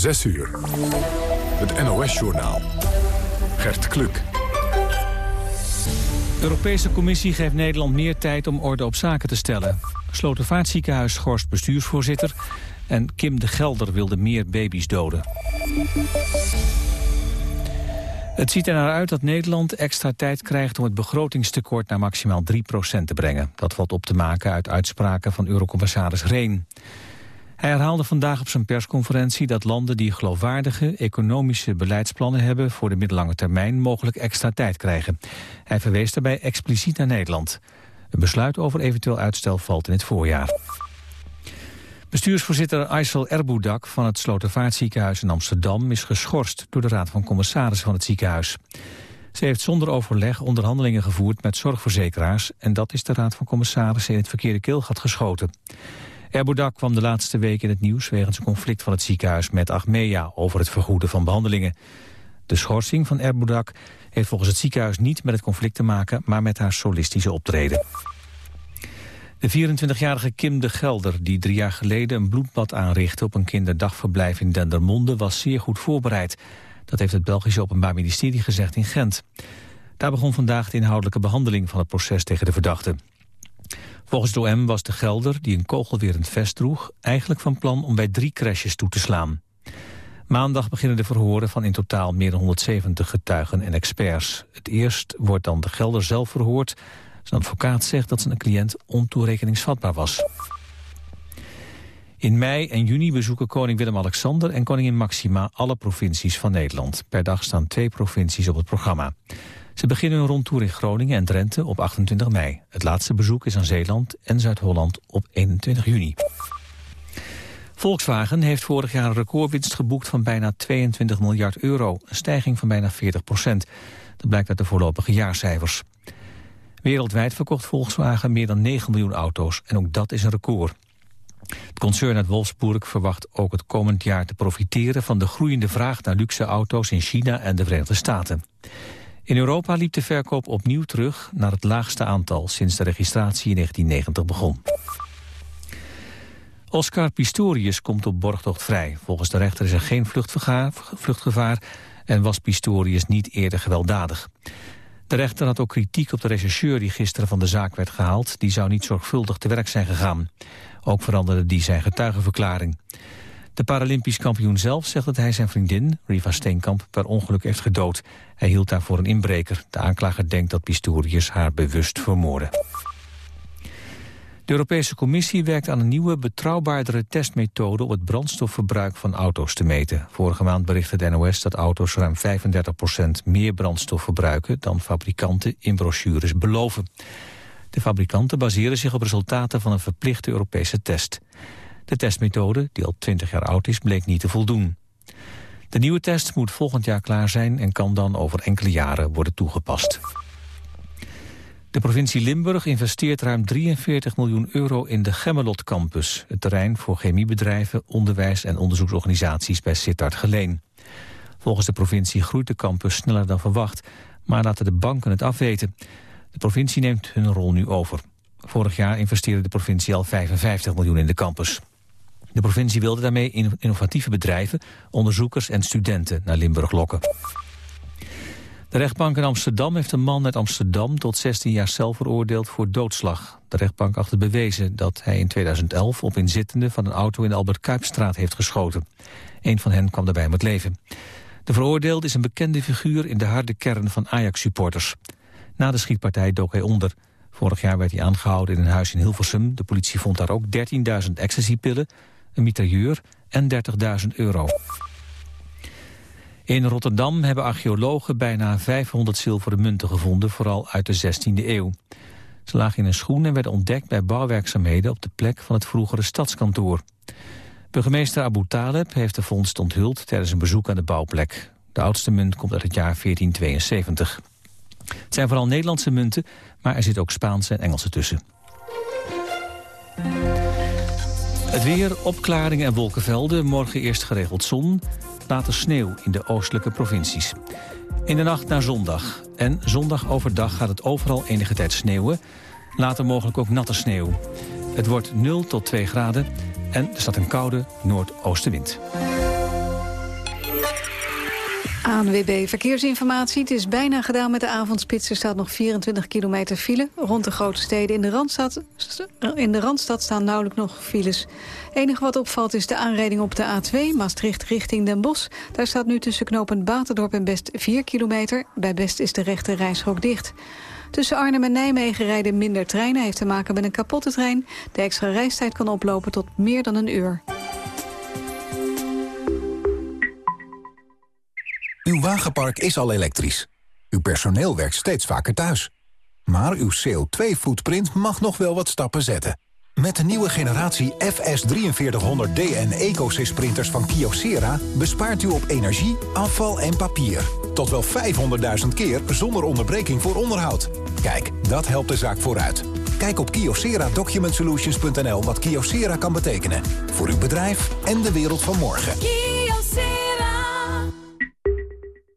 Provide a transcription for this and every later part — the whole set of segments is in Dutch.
6 uur. Het NOS-journaal. Gert Kluk. De Europese Commissie geeft Nederland meer tijd om orde op zaken te stellen. Slotervaartziekenhuis schorst bestuursvoorzitter... en Kim de Gelder wilde meer baby's doden. Het ziet er naar uit dat Nederland extra tijd krijgt om het begrotingstekort naar maximaal 3% te brengen. Dat valt op te maken uit uitspraken van eurocommissaris Reen. Hij herhaalde vandaag op zijn persconferentie dat landen die geloofwaardige economische beleidsplannen hebben voor de middellange termijn mogelijk extra tijd krijgen. Hij verwees daarbij expliciet naar Nederland. Een besluit over eventueel uitstel valt in het voorjaar. Bestuursvoorzitter Aysel Erboudak van het Slotervaartziekenhuis in Amsterdam is geschorst door de Raad van Commissarissen van het ziekenhuis. Ze heeft zonder overleg onderhandelingen gevoerd met zorgverzekeraars en dat is de Raad van Commissarissen in het verkeerde keelgat geschoten. Erboudak kwam de laatste week in het nieuws wegens een conflict van het ziekenhuis met Achmea over het vergoeden van behandelingen. De schorsing van Erboudak heeft volgens het ziekenhuis niet met het conflict te maken, maar met haar solistische optreden. De 24-jarige Kim de Gelder, die drie jaar geleden een bloedbad aanrichtte op een kinderdagverblijf in Dendermonde, was zeer goed voorbereid. Dat heeft het Belgische Openbaar Ministerie gezegd in Gent. Daar begon vandaag de inhoudelijke behandeling van het proces tegen de verdachte. Volgens het OM was de Gelder, die een kogelwerend vest droeg... eigenlijk van plan om bij drie crashes toe te slaan. Maandag beginnen de verhoren van in totaal meer dan 170 getuigen en experts. Het eerst wordt dan de Gelder zelf verhoord. Zijn advocaat zegt dat zijn cliënt ontoerekeningsvatbaar was. In mei en juni bezoeken koning Willem-Alexander en koningin Maxima alle provincies van Nederland. Per dag staan twee provincies op het programma. Ze beginnen hun rondtour in Groningen en Drenthe op 28 mei. Het laatste bezoek is aan Zeeland en Zuid-Holland op 21 juni. Volkswagen heeft vorig jaar een recordwinst geboekt van bijna 22 miljard euro. Een stijging van bijna 40 procent. Dat blijkt uit de voorlopige jaarcijfers. Wereldwijd verkocht Volkswagen meer dan 9 miljoen auto's en ook dat is een record. Het concern uit Wolfsburg verwacht ook het komend jaar te profiteren van de groeiende vraag naar luxe auto's in China en de Verenigde Staten. In Europa liep de verkoop opnieuw terug naar het laagste aantal sinds de registratie in 1990 begon. Oscar Pistorius komt op borgtocht vrij. Volgens de rechter is er geen vluchtgevaar en was Pistorius niet eerder gewelddadig. De rechter had ook kritiek op de rechercheur die gisteren van de zaak werd gehaald. Die zou niet zorgvuldig te werk zijn gegaan. Ook veranderde die zijn getuigenverklaring. De Paralympisch kampioen zelf zegt dat hij zijn vriendin, Riva Steenkamp, per ongeluk heeft gedood. Hij hield daarvoor een inbreker. De aanklager denkt dat Pistorius haar bewust vermoordde. De Europese Commissie werkt aan een nieuwe, betrouwbaardere testmethode om het brandstofverbruik van auto's te meten. Vorige maand berichtte de NOS dat auto's ruim 35% meer brandstof verbruiken dan fabrikanten in brochures beloven. De fabrikanten baseren zich op resultaten van een verplichte Europese test. De testmethode, die al 20 jaar oud is, bleek niet te voldoen. De nieuwe test moet volgend jaar klaar zijn en kan dan over enkele jaren worden toegepast. De provincie Limburg investeert ruim 43 miljoen euro in de Gemmelot Campus, het terrein voor chemiebedrijven, onderwijs en onderzoeksorganisaties bij Sittard Geleen. Volgens de provincie groeit de campus sneller dan verwacht, maar laten de banken het afweten. De provincie neemt hun rol nu over. Vorig jaar investeerde de provincie al 55 miljoen in de campus. De provincie wilde daarmee innovatieve bedrijven, onderzoekers en studenten naar Limburg lokken. De rechtbank in Amsterdam heeft een man uit Amsterdam tot 16 jaar cel veroordeeld voor doodslag. De rechtbank achter bewezen dat hij in 2011 op inzittende van een auto in de Albert Kuipstraat heeft geschoten. Een van hen kwam daarbij om het leven. De veroordeelde is een bekende figuur in de harde kern van Ajax-supporters. Na de schietpartij dook hij onder. Vorig jaar werd hij aangehouden in een huis in Hilversum. De politie vond daar ook 13.000 ecstasypillen, een mitrailleur en 30.000 euro. In Rotterdam hebben archeologen bijna 500 zilveren munten gevonden, vooral uit de 16e eeuw. Ze lagen in een schoen en werden ontdekt bij bouwwerkzaamheden op de plek van het vroegere stadskantoor. Burgemeester Abu Taleb heeft de vondst onthuld tijdens een bezoek aan de bouwplek. De oudste munt komt uit het jaar 1472. Het zijn vooral Nederlandse munten, maar er zitten ook Spaanse en Engelse tussen. Het weer, opklaringen en wolkenvelden. Morgen eerst geregeld zon, later sneeuw in de oostelijke provincies. In de nacht naar zondag. En zondag overdag gaat het overal enige tijd sneeuwen. Later mogelijk ook natte sneeuw. Het wordt 0 tot 2 graden en er staat een koude noordoostenwind. ANWB Verkeersinformatie. Het is bijna gedaan met de avondspits. Er staat nog 24 kilometer file. Rond de grote steden in de Randstad, in de Randstad staan nauwelijks nog files. Enige wat opvalt is de aanrijding op de A2, Maastricht richting Den Bosch. Daar staat nu tussen knooppunt Baterdorp en Best 4 kilometer. Bij Best is de rechte rijstrook dicht. Tussen Arnhem en Nijmegen rijden minder treinen. Heeft te maken met een kapotte trein. De extra reistijd kan oplopen tot meer dan een uur. Uw wagenpark is al elektrisch. Uw personeel werkt steeds vaker thuis. Maar uw CO2-footprint mag nog wel wat stappen zetten. Met de nieuwe generatie FS4300D en EcoSys printers van Kyocera... bespaart u op energie, afval en papier. Tot wel 500.000 keer zonder onderbreking voor onderhoud. Kijk, dat helpt de zaak vooruit. Kijk op kyocera-document-solutions.nl wat Kyocera kan betekenen. Voor uw bedrijf en de wereld van morgen.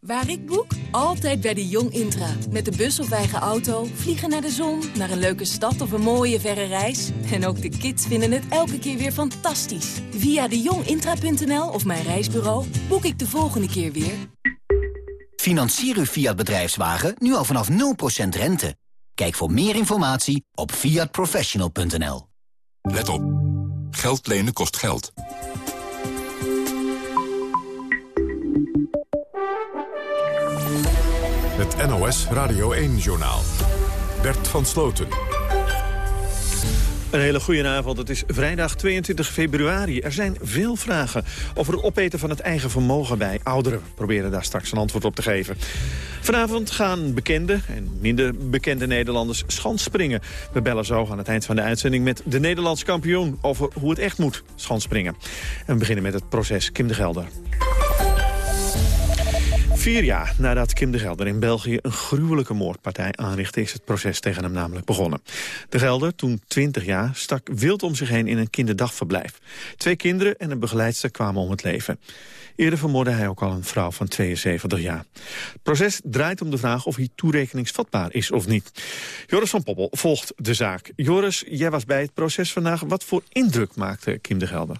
Waar ik boek? Altijd bij de Jong Intra. Met de bus of eigen auto, vliegen naar de zon, naar een leuke stad of een mooie verre reis. En ook de kids vinden het elke keer weer fantastisch. Via dejongintra.nl of mijn reisbureau boek ik de volgende keer weer. Financier uw Fiat bedrijfswagen nu al vanaf 0% rente. Kijk voor meer informatie op fiatprofessional.nl. Let op. Geld lenen kost geld. Het NOS Radio 1-journaal. Bert van Sloten. Een hele goede avond. Het is vrijdag 22 februari. Er zijn veel vragen over het opeten van het eigen vermogen bij ouderen. We proberen daar straks een antwoord op te geven. Vanavond gaan bekende en minder bekende Nederlanders schanspringen. We bellen zo aan het eind van de uitzending met de Nederlands kampioen... over hoe het echt moet, schanspringen. En we beginnen met het proces Kim de Gelder. Vier jaar nadat Kim de Gelder in België een gruwelijke moordpartij aanrichtte... is het proces tegen hem namelijk begonnen. De Gelder, toen 20 jaar, stak wild om zich heen in een kinderdagverblijf. Twee kinderen en een begeleidster kwamen om het leven. Eerder vermoordde hij ook al een vrouw van 72 jaar. Het proces draait om de vraag of hij toerekeningsvatbaar is of niet. Joris van Poppel volgt de zaak. Joris, jij was bij het proces vandaag. Wat voor indruk maakte Kim de Gelder?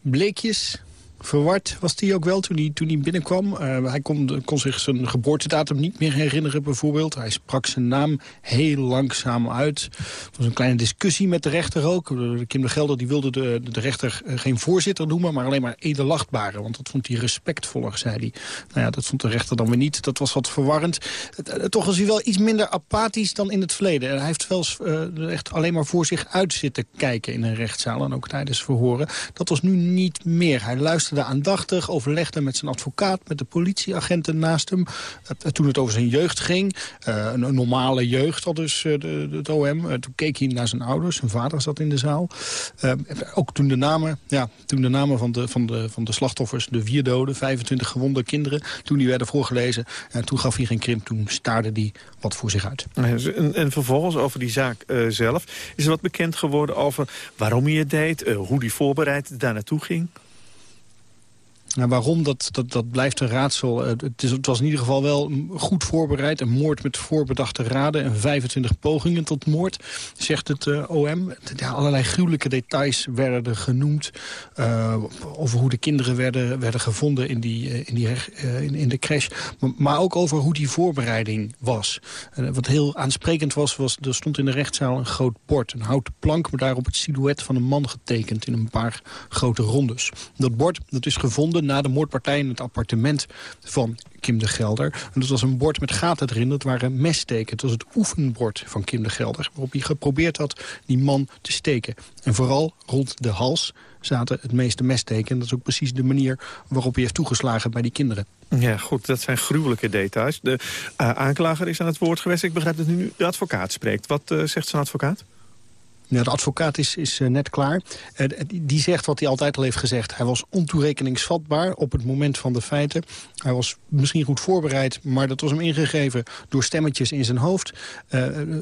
Bleekjes, Verward was hij ook wel toen hij, toen hij binnenkwam. Uh, hij kon, kon zich zijn geboortedatum niet meer herinneren bijvoorbeeld. Hij sprak zijn naam heel langzaam uit. Er was een kleine discussie met de rechter ook. Kim de Gelder die wilde de, de rechter eh, geen voorzitter noemen... maar alleen maar edelachtbare, want dat vond hij respectvoller, zei hij. Nou ja, dat vond de rechter dan weer niet. Dat was wat verwarrend. Eh, toch was hij wel iets minder apathisch dan in het verleden. Hij heeft wel echt alleen maar voor zich uit zitten kijken in een rechtszaal... en ook tijdens verhoren. Dat was nu niet meer. Hij luisterde luisterde aandachtig, overlegde met zijn advocaat... met de politieagenten naast hem. toen het over zijn jeugd ging, uh, een, normale jeugd al dus uh, de, het OM. Toen keek hij naar zijn ouders, zijn vader zat in de zaal. ook toen de namen, ja, toen de namen van, de, van, de, van de slachtoffers, de vier doden... 25 gewonde kinderen, toen die werden voorgelezen... en toen gaf hij geen krimp, toen staarde hij wat voor zich uit. En, en vervolgens over die zaak zelf. Is er wat bekend geworden over waarom hij het deed, hoe hij voorbereid daar naartoe ging? Nou, waarom, dat, dat, dat blijft een raadsel. Eh, het, is, het was in ieder geval wel goed voorbereid. Een moord met voorbedachte raden en 25 pogingen tot moord, zegt het eh, OM. Ja, allerlei gruwelijke details werden genoemd... Uh, over hoe de kinderen werden, werden gevonden in, die, in, die, in, in, de crash. Maar, maar, ook over hoe die voorbereiding was. wat heel aansprekend was, was, er stond in de rechtszaal een groot bord. Een houten plank, maar daarop het silhouet van een man getekend... in een paar grote rondes. Dat bord dat is gevonden na de moordpartij in het appartement van Kim de Gelder. En dat was een bord met gaten erin, dat waren messteken. Het was het oefenbord van Kim de Gelder, waarop hij geprobeerd had die man te steken. En vooral rond de hals zaten het meeste messteken. En dat is ook precies de manier waarop hij heeft toegeslagen bij die kinderen. Ja, goed, dat zijn gruwelijke details. De uh, aanklager is aan het woord geweest. Ik begrijp dat nu de advocaat spreekt. Wat uh, zegt zijn advocaat? De advocaat is, is net klaar. die zegt wat hij altijd al heeft gezegd. Hij was ontoerekeningsvatbaar op het moment van de feiten. Hij was misschien goed voorbereid, maar dat was hem ingegeven door stemmetjes in zijn hoofd.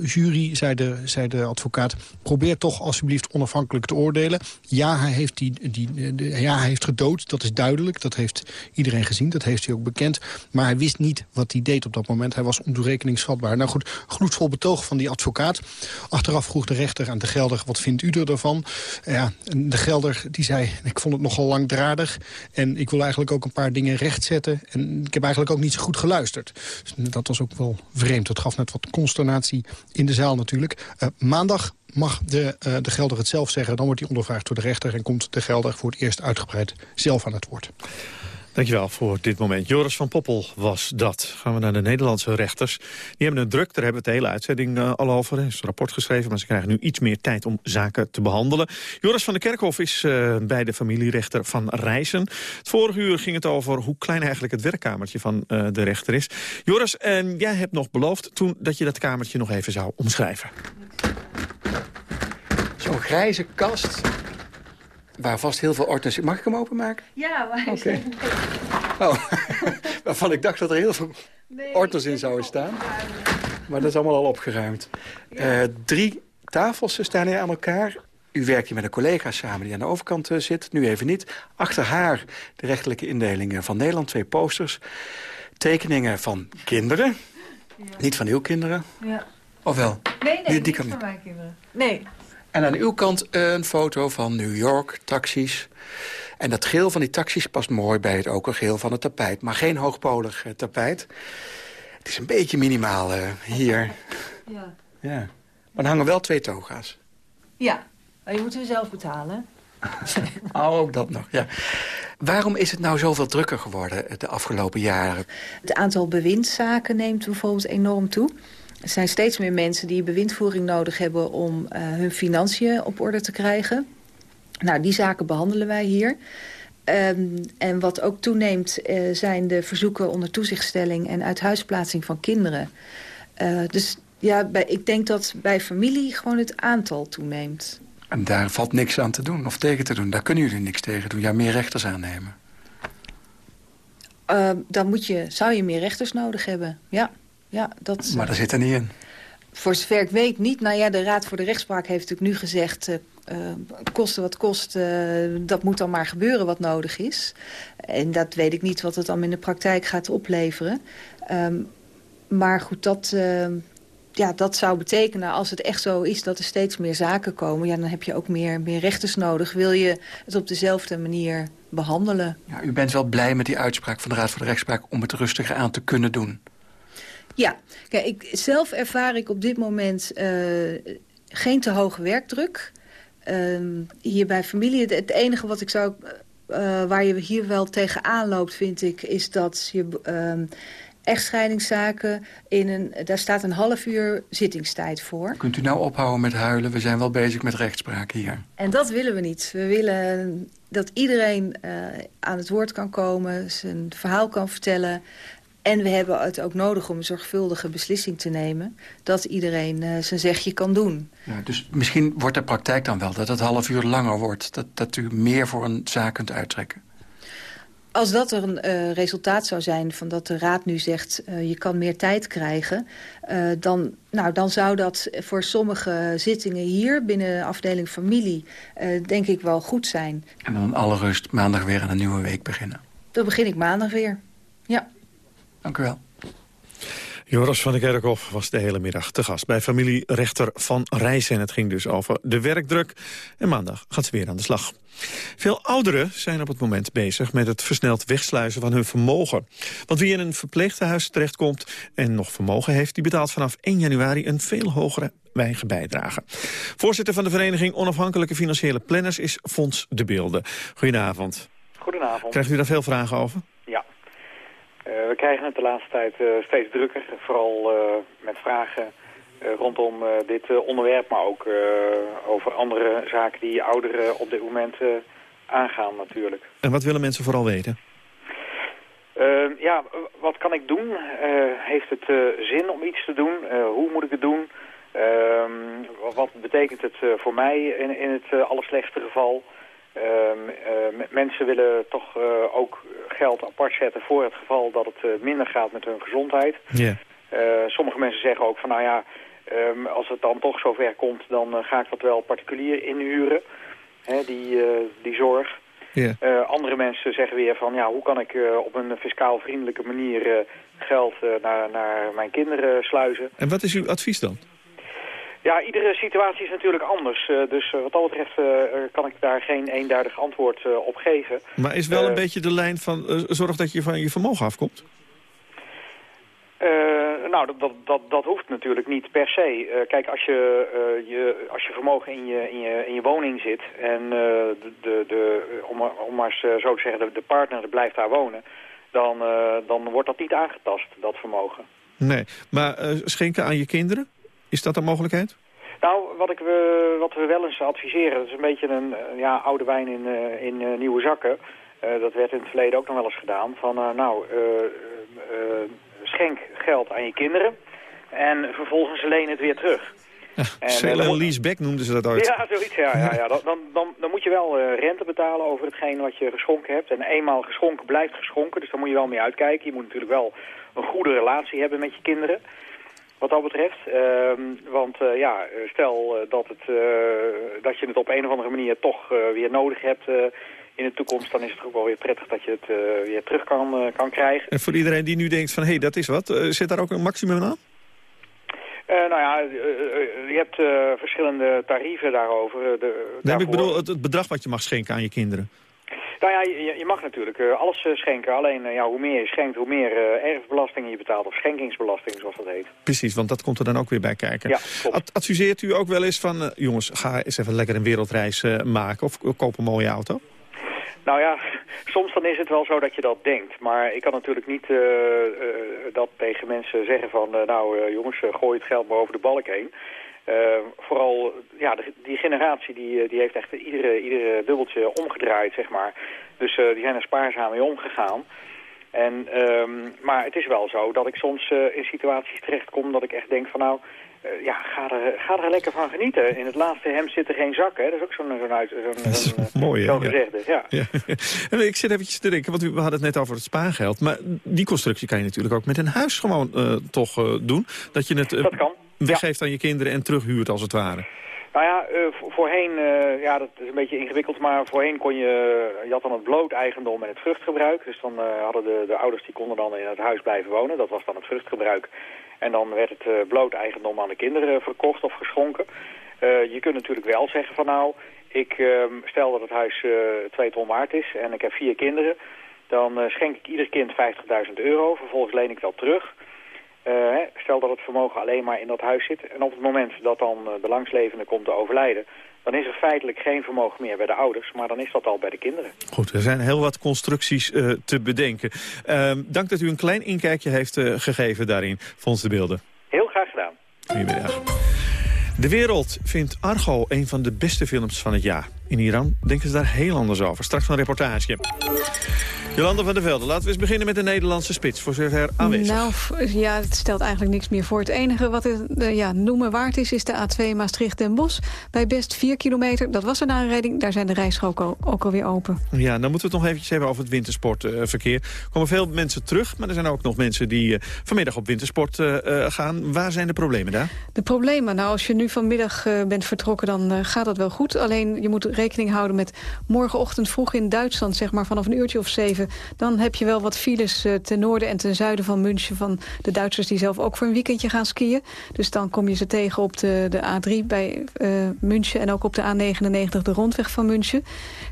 jury, zei de, zei de advocaat, probeer toch alsjeblieft onafhankelijk te oordelen. Ja, hij heeft, die, die, ja, hij heeft gedood, dat is duidelijk. Dat heeft iedereen gezien, dat heeft hij ook bekend. Maar hij wist niet wat hij deed op dat moment. Hij was ontoerekeningsvatbaar. Nou goed, gloedvol betoog van die advocaat. Achteraf vroeg de rechter aan de Gelder, wat vindt u ervan? Ja, de Gelder die zei, ik vond het nogal langdradig. En ik wil eigenlijk ook een paar dingen rechtzetten. En ik heb eigenlijk ook niet zo goed geluisterd. Dus dat was ook wel vreemd. Dat gaf net wat consternatie in de zaal natuurlijk. Uh, maandag mag de, uh, de Gelder het zelf zeggen. Dan wordt hij ondervraagd door de rechter... en komt de Gelder voor het eerst uitgebreid zelf aan het woord. Dankjewel voor dit moment. Joris van Poppel was dat. Gaan we naar de Nederlandse rechters. Die hebben het druk, daar hebben we de hele uitzending uh, al over. Er is een rapport geschreven, maar ze krijgen nu iets meer tijd om zaken te behandelen. Joris van der Kerkhof is uh, bij de familierechter van Rijssen. Het vorige uur ging het over hoe klein eigenlijk het werkkamertje van uh, de rechter is. Joris, jij hebt nog beloofd toen dat je dat kamertje nog even zou omschrijven. Zo'n grijze kast waar vast heel veel ordners... Mag ik hem openmaken? Ja, maar... Oké. Oh, waarvan ik dacht dat er heel veel nee, ordners in zouden staan. Maar dat is allemaal al opgeruimd. Uh, drie tafels staan hier aan elkaar. U werkt hier met een collega samen die aan de overkant uh, zit. Nu even niet. Achter haar de rechtelijke indelingen van Nederland. Twee posters. Tekeningen van kinderen. Ja. Niet van uw kinderen. Ja. Of wel? Nee, nee, die, die niet van mijn kinderen. Nee. En aan uw kant een foto van New York, taxis. En dat geel van die taxis past mooi bij het geel van het tapijt. Maar geen hoogpolig uh, tapijt. Het is een beetje minimaal uh, hier. Ja. ja. Maar er hangen wel twee toga's. Ja, maar je moet ze zelf betalen. oh, ook dat nog, ja. Waarom is het nou zoveel drukker geworden de afgelopen jaren? Het aantal bewindszaken neemt bijvoorbeeld enorm toe. Er zijn steeds meer mensen die bewindvoering nodig hebben... om uh, hun financiën op orde te krijgen. Nou, die zaken behandelen wij hier. Um, en wat ook toeneemt uh, zijn de verzoeken onder toezichtstelling... en uithuisplaatsing van kinderen. Uh, dus ja, bij, ik denk dat bij familie gewoon het aantal toeneemt. En daar valt niks aan te doen of tegen te doen. Daar kunnen jullie niks tegen doen. Ja, meer rechters aannemen. Uh, dan moet je, zou je meer rechters nodig hebben, ja ja dat, maar dat zit er niet in. Voor zover ik weet niet. Nou ja, de Raad voor de Rechtspraak heeft natuurlijk nu gezegd... Uh, kosten wat kost, uh, dat moet dan maar gebeuren wat nodig is. En dat weet ik niet wat het dan in de praktijk gaat opleveren. Um, maar goed, dat, uh, ja, dat zou betekenen als het echt zo is dat er steeds meer zaken komen... Ja, dan heb je ook meer, meer rechters nodig. Wil je het op dezelfde manier behandelen? Ja, u bent wel blij met die uitspraak van de Raad voor de Rechtspraak... om het rustiger aan te kunnen doen. Ja, kijk, ik, zelf ervaar ik op dit moment uh, geen te hoge werkdruk. Uh, hier bij familie, het enige wat ik zou, uh, waar je hier wel tegenaan loopt, vind ik, is dat je ehm, echtscheidingszaken in een, daar staat een half uur zittingstijd voor. Kunt u nou ophouden met huilen? We zijn wel bezig met rechtspraak hier. En dat willen we niet. We willen dat iedereen uh, aan het woord kan komen, zijn verhaal kan vertellen. En we hebben het ook nodig om een zorgvuldige beslissing te nemen... dat iedereen uh, zijn zegje kan doen. Ja, dus misschien wordt de praktijk dan wel dat het half uur langer wordt. Dat, dat u meer voor een zaak kunt uittrekken. Als dat er een uh, resultaat zou zijn van dat de raad nu zegt... Uh, je kan meer tijd krijgen... Uh, dan, nou, dan zou dat voor sommige zittingen hier binnen de afdeling familie... denk ik wel goed zijn. En dan alle rust maandag weer aan een nieuwe week beginnen. Dan begin ik maandag weer, ja. Dank u wel. Joris van der Kerkhof was de hele middag te gast bij familierechter Van Rijssen. En het ging dus over de werkdruk. En maandag gaat ze weer aan de slag. Veel ouderen zijn op het moment bezig met het versneld wegsluizen van hun vermogen. Want wie in een verpleegtehuis terechtkomt en nog vermogen heeft... die betaalt vanaf 1 januari een veel hogere eigen bijdrage. Voorzitter van de vereniging Onafhankelijke Financiële Planners is Fons de Beelden. Goedenavond. Goedenavond. Krijgt u daar veel vragen over? Uh, we krijgen het de laatste tijd uh, steeds drukker, vooral uh, met vragen rondom dit onderwerp, maar ook over andere zaken die ouderen op dit moment aangaan natuurlijk. En wat willen mensen vooral weten? ja, wat kan ik doen? heeft het zin om iets te doen? hoe moet ik het doen? Ehm, wat wat betekent het voor mij in, in het allerslechtste geval? Ehm, mensen willen toch ook geld apart zetten voor het geval dat het minder gaat met hun gezondheid. Sommige mensen zeggen ook van nou ja, ehm, als het dan toch zover komt, dan ga ik dat wel particulier inhuren, hè, die, die zorg. Andere mensen zeggen weer van ja, hoe kan ik op een fiscaal vriendelijke manier geld naar, naar mijn kinderen sluizen. En wat is uw advies dan? Ja, iedere situatie is natuurlijk anders. Uh, dus wat dat betreft uh, kan ik daar geen eenduidig antwoord op geven. Maar is wel een beetje de lijn van zorg dat je van je vermogen afkomt? nou, dat, dat, dat, hoeft natuurlijk niet per se. kijk, als je, je, als je vermogen in je, in je, in je woning zit... en de, de, de, om, om maar eens zo te zeggen, de, de partner blijft daar wonen... Dan, dan wordt dat niet aangetast, dat vermogen. Nee, maar schenken aan je kinderen? Is dat een mogelijkheid? Nou, wat, ik, we, wat we wel eens adviseren, dat is een beetje een ja, oude wijn in, uh, in nieuwe zakken. Uh, dat werd in het verleden ook nog wel eens gedaan. Van nou, schenk geld aan je kinderen en vervolgens leen het weer terug. Sale en lease back noemden ze dat ooit. Ja, zoiets. Ja, ja, ja. Dan, dan, dan moet je wel rente betalen over hetgeen wat je geschonken hebt. En eenmaal geschonken blijft geschonken, dus daar moet je wel mee uitkijken. Je moet natuurlijk wel een goede relatie hebben met je kinderen wat dat betreft. Ehm, want uh, ja, stel uh, dat, het, uh, dat je het op een of andere manier toch weer nodig hebt in de toekomst... dan is het ook wel weer prettig dat je het weer terug kan, kan krijgen. En voor iedereen die nu denkt van, hé, hey, dat is wat, zit daar ook een maximum aan? nou ja, je hebt verschillende tarieven daarover. De, nee, ik bedoel het, het bedrag wat je mag schenken aan je kinderen. Nou ja, je, je mag natuurlijk uh, alles uh, schenken. Alleen uh, ja, hoe meer je schenkt, hoe meer erfbelasting je betaalt. Of schenkingsbelasting, zoals dat heet. Precies, want dat komt er dan ook weer bij kijken. Ja, Ad adviseert u ook wel eens van... jongens, ga eens even lekker een wereldreis maken. Of koop een mooie auto? Nou ja, soms dan is het wel zo dat je dat denkt. Maar ik kan natuurlijk niet dat tegen mensen zeggen van... nou jongens, gooi het geld maar over de balk heen. Uh, vooral, ja, die generatie die, eh, die heeft echt iedere, iedere dubbeltje omgedraaid, zeg maar. Dus uh, die zijn er spaarzaam mee omgegaan. En, um, maar het is wel zo dat ik soms uh, in situaties terechtkom dat ik echt denk van nou... ja, ga er, ga er lekker van genieten. In het laatste hem zit er geen zak, hè. Dat is ook zo'n zo'n uit zo'n zo mooi, zo gezegde, ja. ja. ja. ik zit eventjes te denken, want we hadden het net over het spaargeld. Maar die constructie kan je natuurlijk ook met een huis gewoon toch doen. Dat je het... dat kan weggeeft aan je kinderen en terughuurt als het ware? Nou ja, uh, voorheen, uh, ja, dat is een beetje ingewikkeld, maar voorheen kon je, je had dan het bloot eigendom en het vruchtgebruik. Dus dan uh, hadden de, de ouders, die konden dan in het huis blijven wonen. Dat was dan het vruchtgebruik. En dan werd het bloot eigendom aan de kinderen verkocht of geschonken. je kunt natuurlijk wel zeggen van nou, ik ehm, stel dat het huis twee ton waard is en ik heb vier kinderen. Dan schenk ik ieder kind 50.000 euro, vervolgens leen ik dat terug. Uh, stel dat het vermogen alleen maar in dat huis zit. En op het moment dat dan uh, de langslevende komt te overlijden... dan is er feitelijk geen vermogen meer bij de ouders... maar dan is dat al bij de kinderen. Goed, er zijn heel wat constructies uh, te bedenken. Ehm, dank dat u een klein inkijkje heeft gegeven daarin, Fons de Beelden. Heel graag gedaan. Goedemiddag. De wereld vindt Argo een van de beste films van het jaar. In Iran denken ze daar heel anders over. Straks een reportage. Jolanda van der Velde, laten we eens beginnen met de Nederlandse spits. Voor zover aanwezig. Nou, ja, het stelt eigenlijk niks meer voor. Het enige wat het ja, noemen waard is, is de A2 Maastricht-Den Bosch. Bij best 4 kilometer, dat was een aanrijding. Daar zijn de rijstroken ook alweer open. Ja, dan moeten we het nog eventjes hebben over het wintersportverkeer. er komen veel mensen terug, maar er zijn ook nog mensen die uh, vanmiddag op wintersport gaan. Waar zijn de problemen daar? De problemen? Nou, als je nu vanmiddag bent vertrokken, dan gaat dat wel goed. Alleen, je moet rekening houden met morgenochtend vroeg in Duitsland, zeg maar vanaf een uurtje of zeven dan heb je wel wat files uh, ten noorden en ten zuiden van München... van de Duitsers die zelf ook voor een weekendje gaan skiën. Dus dan kom je ze tegen op de, de A3 bij uh, München... en ook op de A99, de rondweg van München.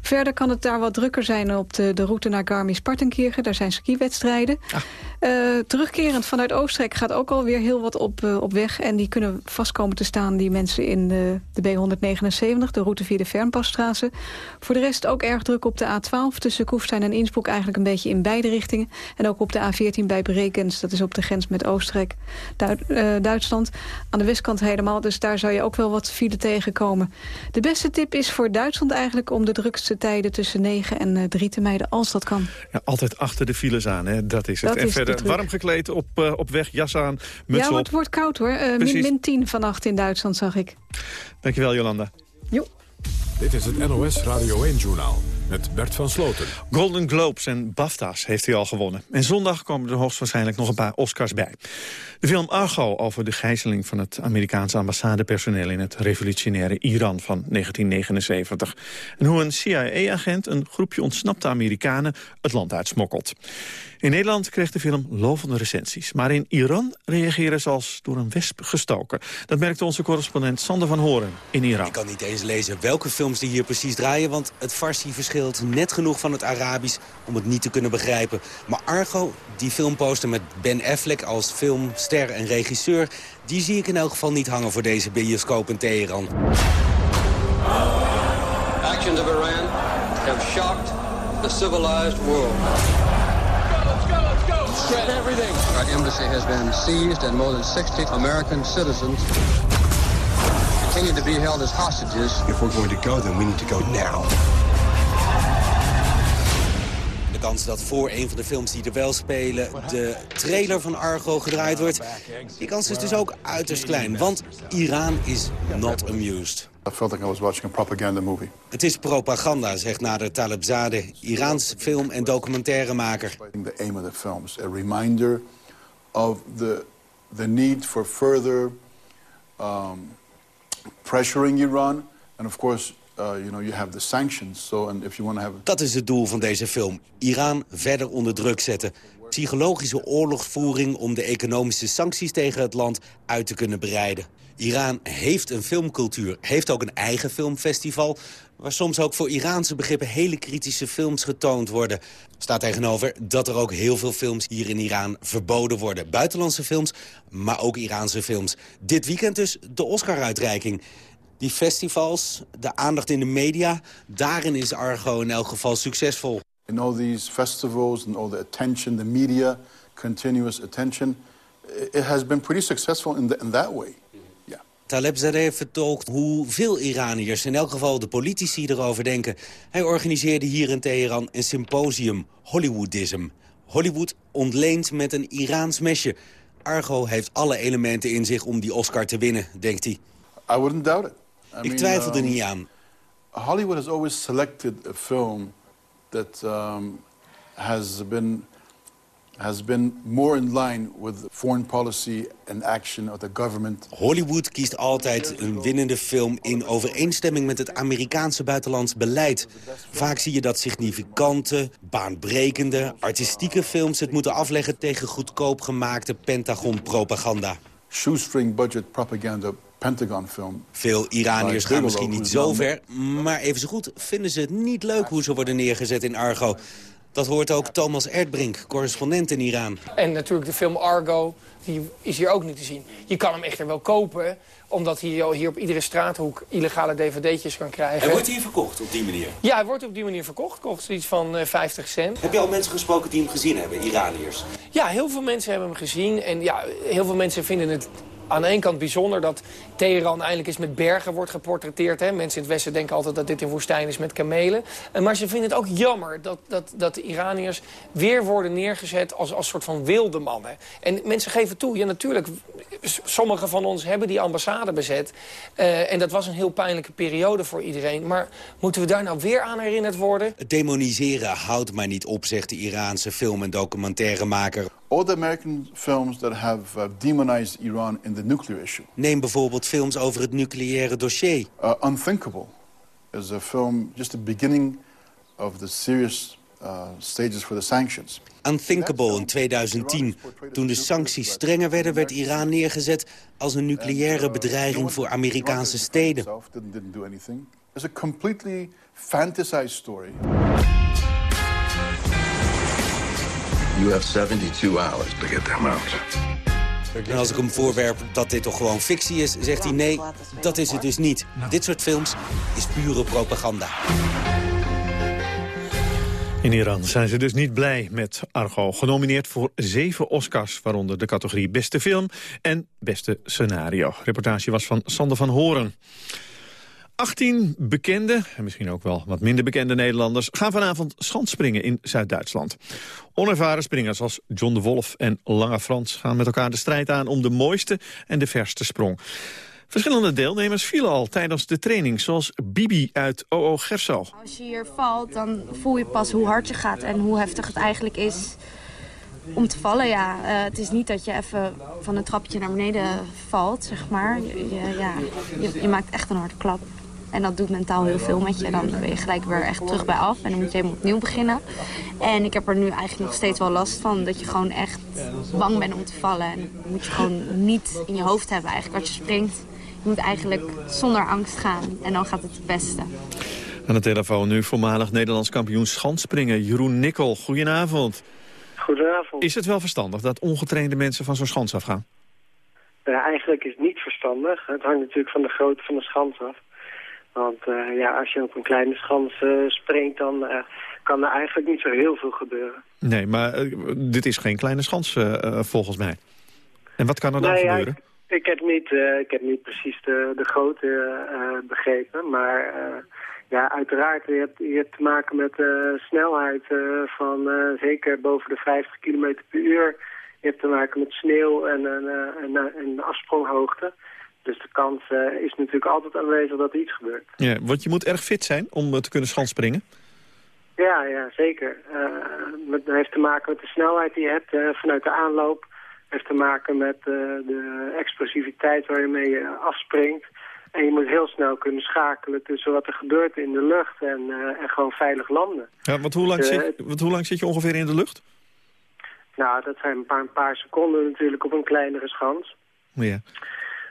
Verder kan het daar wat drukker zijn op de, de route naar Garmisch-Partenkirchen. Daar zijn skiwedstrijden. Ah. Uh, terugkerend vanuit Oostenrijk gaat ook alweer heel wat op, uh, op weg. En die kunnen vast komen te staan, die mensen in de, de B179... de route via de Fernpasstraße. Voor de rest ook erg druk op de A12 tussen Koefstein en Innsbruck... eigenlijk een beetje in beide richtingen. En ook op de A14 bij Brekens, dat is op de grens met Oostenrijk, Duit, uh, Duitsland. Aan de westkant helemaal, dus daar zou je ook wel wat file tegenkomen. De beste tip is voor Duitsland eigenlijk om de drukste tijden tussen 9 en 3 te mijden, als dat kan. Ja, altijd achter de files aan, hè? dat is het. Dat en is verder eh, warm gekleed op, uh, op weg, jas aan, muts Ja, het wordt koud hoor. Uh, min, min 10 vannacht in Duitsland, zag ik. Dankjewel, Jolanda. Jo. Dit is het NOS Radio 1-journaal met Bert van Sloten. Golden Globes en BAFTA's heeft hij al gewonnen. En zondag komen er hoogstwaarschijnlijk nog een paar Oscars bij. De film Argo over de gijzeling van het Amerikaanse ambassadepersoneel... in het revolutionaire Iran van 1979. En hoe een CIA-agent een groepje ontsnapte Amerikanen het land uitsmokkelt. In Nederland kreeg de film lovende recensies. Maar in Iran reageren ze als door een wesp gestoken. Dat merkte onze correspondent Sander van Horen in Iran. Ik kan niet eens lezen welke films die hier precies draaien... want het Farsi verschilt net genoeg van het Arabisch om het niet te kunnen begrijpen. Maar Argo, die filmposter met Ben Affleck als filmster en regisseur... die zie ik in elk geval niet hangen voor deze bioscoop in Teheran. Actions of Iran have shocked the civilized world. everything. Our embassy has been seized and more than 60 American citizens continue to be held as hostages. If we're going to go, then we need to go now. Kans dat voor een van de films die er wel spelen... de trailer van Argo gedraaid wordt... die kans is dus ook uiterst klein. Want Iran is not amused. I felt like I was watching a propaganda movie. Het is propaganda, zegt Nader Talebzadeh, Iraans film- en documentairemaker. The aim of the film is a reminder of the, the need for further um, pressuring Iran. And of course, Dat is het doel van deze film. Iran verder onder druk zetten. Psychologische oorlogsvoering om de economische sancties tegen het land uit te kunnen bereiden. Iran heeft een filmcultuur, heeft ook een eigen filmfestival... waar soms ook voor Iraanse begrippen hele kritische films getoond worden. Staat tegenover dat er ook heel veel films hier in Iran verboden worden. Buitenlandse films, maar ook Iraanse films. Dit weekend dus de Oscar-uitreiking. Die festivals, de aandacht in de media, daarin is Argo in elk geval succesvol. In all these festivals and all the attention, the media, continuous attention... it has been pretty successful in, the, in that way. Talebzadeh vertolkt hoeveel Iraniërs, in elk geval de politici, erover denken. Hij organiseerde hier in Teheran een symposium, Hollywoodism. Hollywood ontleent met een Iraans mesje. Argo heeft alle elementen in zich om die Oscar te winnen, denkt hij. I wouldn't doubt it. Ik twijfel er um, niet aan. Hollywood has always selected a film that um, has been has been more in line with foreign policy and action of the government. Hollywood kiest altijd een winnende film in overeenstemming met het Amerikaanse buitenlands beleid. Vaak zie je dat significante, baanbrekende, artistieke films het moeten afleggen tegen goedkoop gemaakte Pentagon-propaganda. Shoestring budget propaganda Pentagon film. Veel Iraniërs gaan misschien niet zo ver, maar even zo goed vinden ze het niet leuk hoe ze worden neergezet in Argo. Dat hoort ook Thomas Erdbrink, correspondent in Iran. En natuurlijk de film Argo, die is hier ook niet te zien. Je kan hem echter wel kopen, omdat hij hier op iedere straathoek illegale dvd'tjes kan krijgen. Hij wordt hier verkocht op die manier? Ja, hij wordt op die manier verkocht. Kost iets van uh, 50 cent. Heb je al mensen gesproken die hem gezien hebben, Iraniërs? Ja, heel veel mensen hebben hem gezien. En ja, heel veel mensen vinden het aan de ene kant bijzonder dat Teheran eindelijk eens met bergen wordt geportretteerd. Hè. Mensen in het Westen denken altijd dat dit een woestijn is met kamelen. Maar ze vinden het ook jammer dat, dat, dat de Iraniërs weer worden neergezet als, als soort van wilde mannen. En mensen geven toe, ja natuurlijk, sommigen van ons hebben die ambassade bezet. Uh, en dat was een heel pijnlijke periode voor iedereen. Maar moeten we daar nou weer aan herinnerd worden? Het demoniseren houdt maar niet op, zegt de Iraanse film- en documentairemaker. All the American films that have uh, demonized Iran in the nuclear issue. Neem bijvoorbeeld films over het nucleaire dossier. Uh, Unthinkable is a film, just the beginning of the serious uh, stages for the sanctions. Unthinkable in 2010. Toen de sancties strenger werden, werd Iran neergezet als een nucleaire bedreiging voor Amerikaanse steden. It's a completely fantasized story. You have 72 hours to get them out. En als ik hem voorwerp dat dit toch gewoon fictie is, zegt hij nee, dat is het dus niet. Dit soort films is pure propaganda. In Iran zijn ze dus niet blij met Argo. Genomineerd voor zeven Oscars, waaronder de categorie Beste Film en Beste Scenario. Reportage was van Sander van Horen. 18 bekende, en misschien ook wel wat minder bekende Nederlanders... gaan vanavond schanspringen in Zuid-Duitsland. Onervaren springers als John de Wolf en Lange Frans... gaan met elkaar de strijd aan om de mooiste en de verste sprong. Verschillende deelnemers vielen al tijdens de training, zoals Bibi uit OO Gerso. Als je hier valt, dan voel je pas hoe hard je gaat en hoe heftig het eigenlijk is om te vallen. Ja, uh, het is niet dat je even van een trapje naar beneden valt, zeg maar. Ja, je, je, maakt echt een harde klap. En dat doet mentaal heel veel met je. Dan ben je gelijk weer echt terug bij af. En dan moet je helemaal opnieuw beginnen. En ik heb er nu eigenlijk nog steeds wel last van. Dat je gewoon echt bang bent om te vallen. En dat moet je gewoon niet in je hoofd hebben eigenlijk. Als je springt, je moet eigenlijk zonder angst gaan. En dan gaat het het beste. Aan de telefoon nu voormalig Nederlands kampioen schanspringen Jeroen Nikkel. Goedenavond. Goedenavond. Is het wel verstandig dat ongetrainde mensen van zo'n schans afgaan? Ja, eigenlijk is het niet verstandig. Het hangt natuurlijk van de grootte van de schans af. Want uh, ja, als je op een kleine schans uh, springt, dan uh, kan er eigenlijk niet zo heel veel gebeuren. Nee, maar dit is geen kleine schans volgens mij. En wat kan er dan gebeuren? Ja, ik, ik, heb niet, ik heb niet precies de, de grootte begrepen, maar ja, uiteraard. Je hebt, je hebt te maken met uh, snelheid uh, van uh, zeker boven de 50 km per uur. Je hebt te maken met sneeuw en, en, en afspronghoogte. Dus de kans is natuurlijk altijd aanwezig dat er iets gebeurt. Ja, want je moet erg fit zijn om te kunnen schanspringen. Ja, ja zeker. het heeft te maken met de snelheid die je hebt vanuit de aanloop. Het heeft te maken met de explosiviteit waarmee je afspringt. En je moet heel snel kunnen schakelen tussen wat er gebeurt in de lucht en, uh, en gewoon veilig landen. Ja, want hoe, lang Dus, zit, want hoe lang zit je ongeveer in de lucht? Nou, dat zijn een paar, een paar seconden natuurlijk op een kleinere schans. Ja.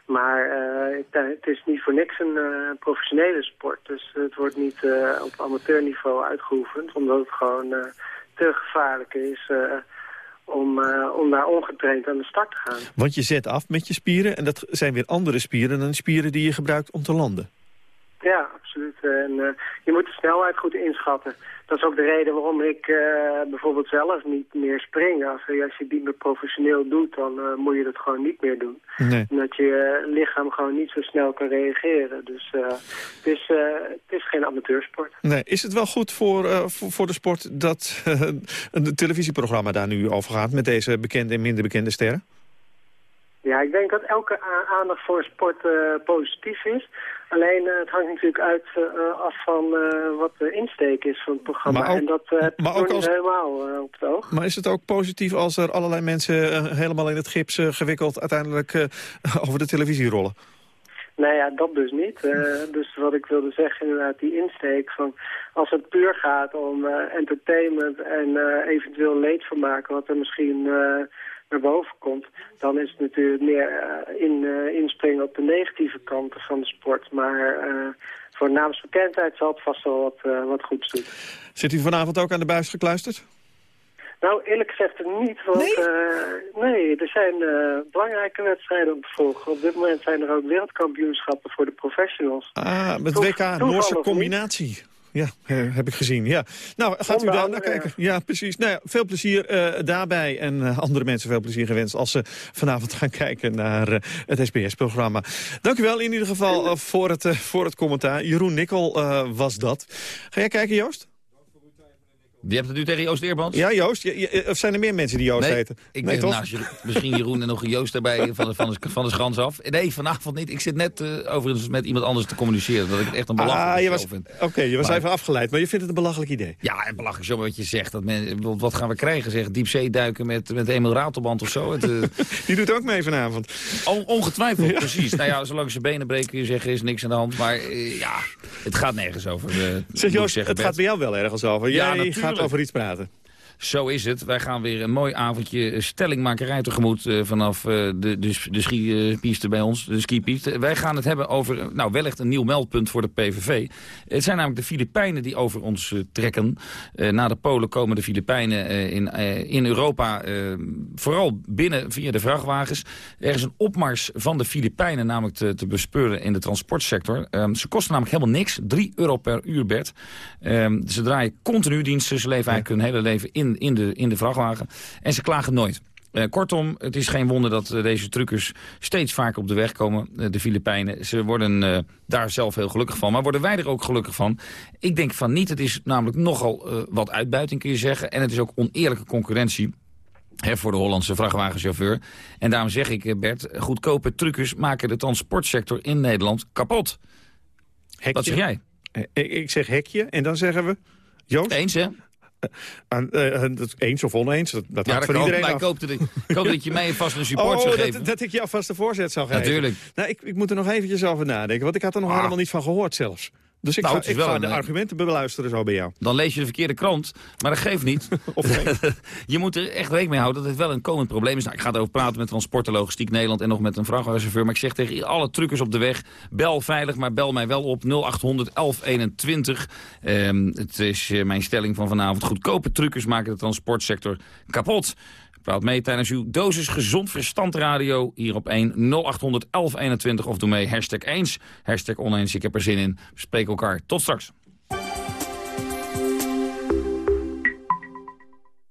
Maar uh, het, het, is niet voor niks een uh, professionele sport. Dus het wordt niet op amateurniveau uitgeoefend, omdat het gewoon te gevaarlijk is om, om daar ongetraind aan de start te gaan. Want je zet af met je spieren en dat zijn weer andere spieren dan de spieren die je gebruikt om te landen. Ja, absoluut. En uh, je moet de snelheid goed inschatten. Dat is ook de reden waarom ik uh, bijvoorbeeld zelf niet meer spring. Als, als je die meer professioneel doet, dan uh, moet je dat gewoon niet meer doen. Nee. Omdat je lichaam gewoon niet zo snel kan reageren. Dus het, is, het is geen amateursport. Nee. Is het wel goed voor, voor, voor, de sport dat een televisieprogramma daar nu over gaat... met deze bekende en minder bekende sterren? Ja, ik denk dat elke aandacht voor sport positief is. Alleen uh, het hangt natuurlijk uit, uh, af van uh, wat de insteek is van het programma. Maar ook, en dat heb maar niet helemaal op het oog. Maar is het ook positief als er allerlei mensen eh, helemaal in het gips eh, gewikkeld... uiteindelijk eh, over de televisie rollen? Nou ja, dat dus niet. Eh, dus wat ik wilde zeggen, inderdaad, die insteek van... als het puur gaat om eh, entertainment en eh, eventueel leedvermaken... wat er misschien eh, naar boven komt... dan is het natuurlijk meer eh, in, eh, inspringen op de negatieve kanten van de sport. Maar eh, voor naamsbekendheid zal het vast wel wat, wat goeds doen. Zit u vanavond ook aan de buis gekluisterd? Nou, eerlijk gezegd niet, want nee, nee er zijn belangrijke wedstrijden om te volgen. Op dit moment zijn er ook wereldkampioenschappen voor de professionals. Ah, met WK Noorse combinatie. Ja, eh, heb ik gezien. Ja. Nou, gaat u daar naar kijken? Ja, precies. Nou ja, veel plezier eh, daarbij. En eh, andere mensen veel plezier gewenst als ze vanavond gaan kijken naar het SBS-programma. Dank u wel in ieder geval voor, het, voor het commentaar. Jeroen Nikkel was dat. Ga jij kijken, Joost? Je hebt het nu tegen Joost Eerbans? Ja, Joost. Je- je- of zijn er meer mensen die Joost nee, heten? Ik nee, naast je- misschien Jeroen en nog een Joost erbij van de, van, de, van de schans af. Nee, vanavond niet. Ik zit net eh, overigens met iemand anders te communiceren. Dat ik het echt een belachelijk Ah, je show was, vind. Oké, je was Maar- even afgeleid, maar je vindt het een belachelijk idee. Ja, en belachelijk zo wat je zegt. Dat men, wat- gaan we krijgen? Zeg, diepzee duiken met, met Emil Ratelband of zo. Het, eh, Die doet ook mee vanavond. on- ongetwijfeld, precies. Nou ja, zolang ze benen breken kun je zeggen, is niks aan de hand. Maar eh, ja, het gaat nergens over. Zeg Joost, het gaat bij jou wel ergens over. Ja, Jij natuurlijk. Over iets praten. Zo is het. Wij gaan weer een mooi avondje stellingmakerij tegemoet eh, vanaf eh, de, de, de skipiste bij ons, de skipiste. Wij gaan het hebben over, eh, nou wellicht een nieuw meldpunt voor de PVV. Het zijn namelijk de Filipijnen die over ons trekken. Na de Polen komen de Filipijnen in, in Europa vooral binnen via de vrachtwagens. Er is een opmars van de Filipijnen namelijk te, te bespeuren in de transportsector. Ehm, ze kosten namelijk helemaal niks. 3 euro per uur bed. Ehm, ze draaien continu diensten. Ze leven eigenlijk hun hele leven in, in, de, in de vrachtwagen. En ze klagen nooit. Eh, kortom, het is geen wonder dat eh, deze truckers steeds vaker op de weg komen, eh, de Filipijnen. Ze worden daar zelf heel gelukkig van, maar worden wij er ook gelukkig van? Ik denk van niet, het is namelijk nogal wat uitbuiting kun je zeggen. En het is ook oneerlijke concurrentie. Hè, voor de Hollandse vrachtwagenchauffeur. En daarom zeg ik, Bert, goedkope truckers maken de transportsector in Nederland kapot. Hekje. Wat zeg jij? Ik, ik zeg hekje en dan zeggen we... Joost? Eens, hè? Uh, eens of oneens, dat, dat Ja, hangt dat van iedereen af. ik hoop, dat ik, ik hoop dat je mij vast een support oh, zou dat, geven. dat ik jou vast de voorzet zou geven. Natuurlijk. Nou, ik, ik moet er nog eventjes over nadenken, want ik had er nog Ah. helemaal niet van gehoord zelfs. Dus ik Nou, ga, ik wel ga een, de eh, argumenten beluisteren zo bij jou. Dan lees je de verkeerde krant, maar dat geeft niet. je moet er echt rekening mee houden dat het wel een komend probleem is. Nou, ik ga erover praten met Transport en Logistiek Nederland... en nog met een vrachtwagenchauffeur. Maar ik zeg tegen alle truckers op de weg... bel veilig, maar bel mij wel op 0800 1121. Ehm, het is eh, mijn stelling van vanavond. Goedkope truckers maken de transportsector kapot. Praat mee tijdens uw dosis gezond verstand radio. Hier op 1 0800 1121 of doe mee hashtag eens. Hashtag oneens, ik heb er zin in. We spreken elkaar. Tot straks.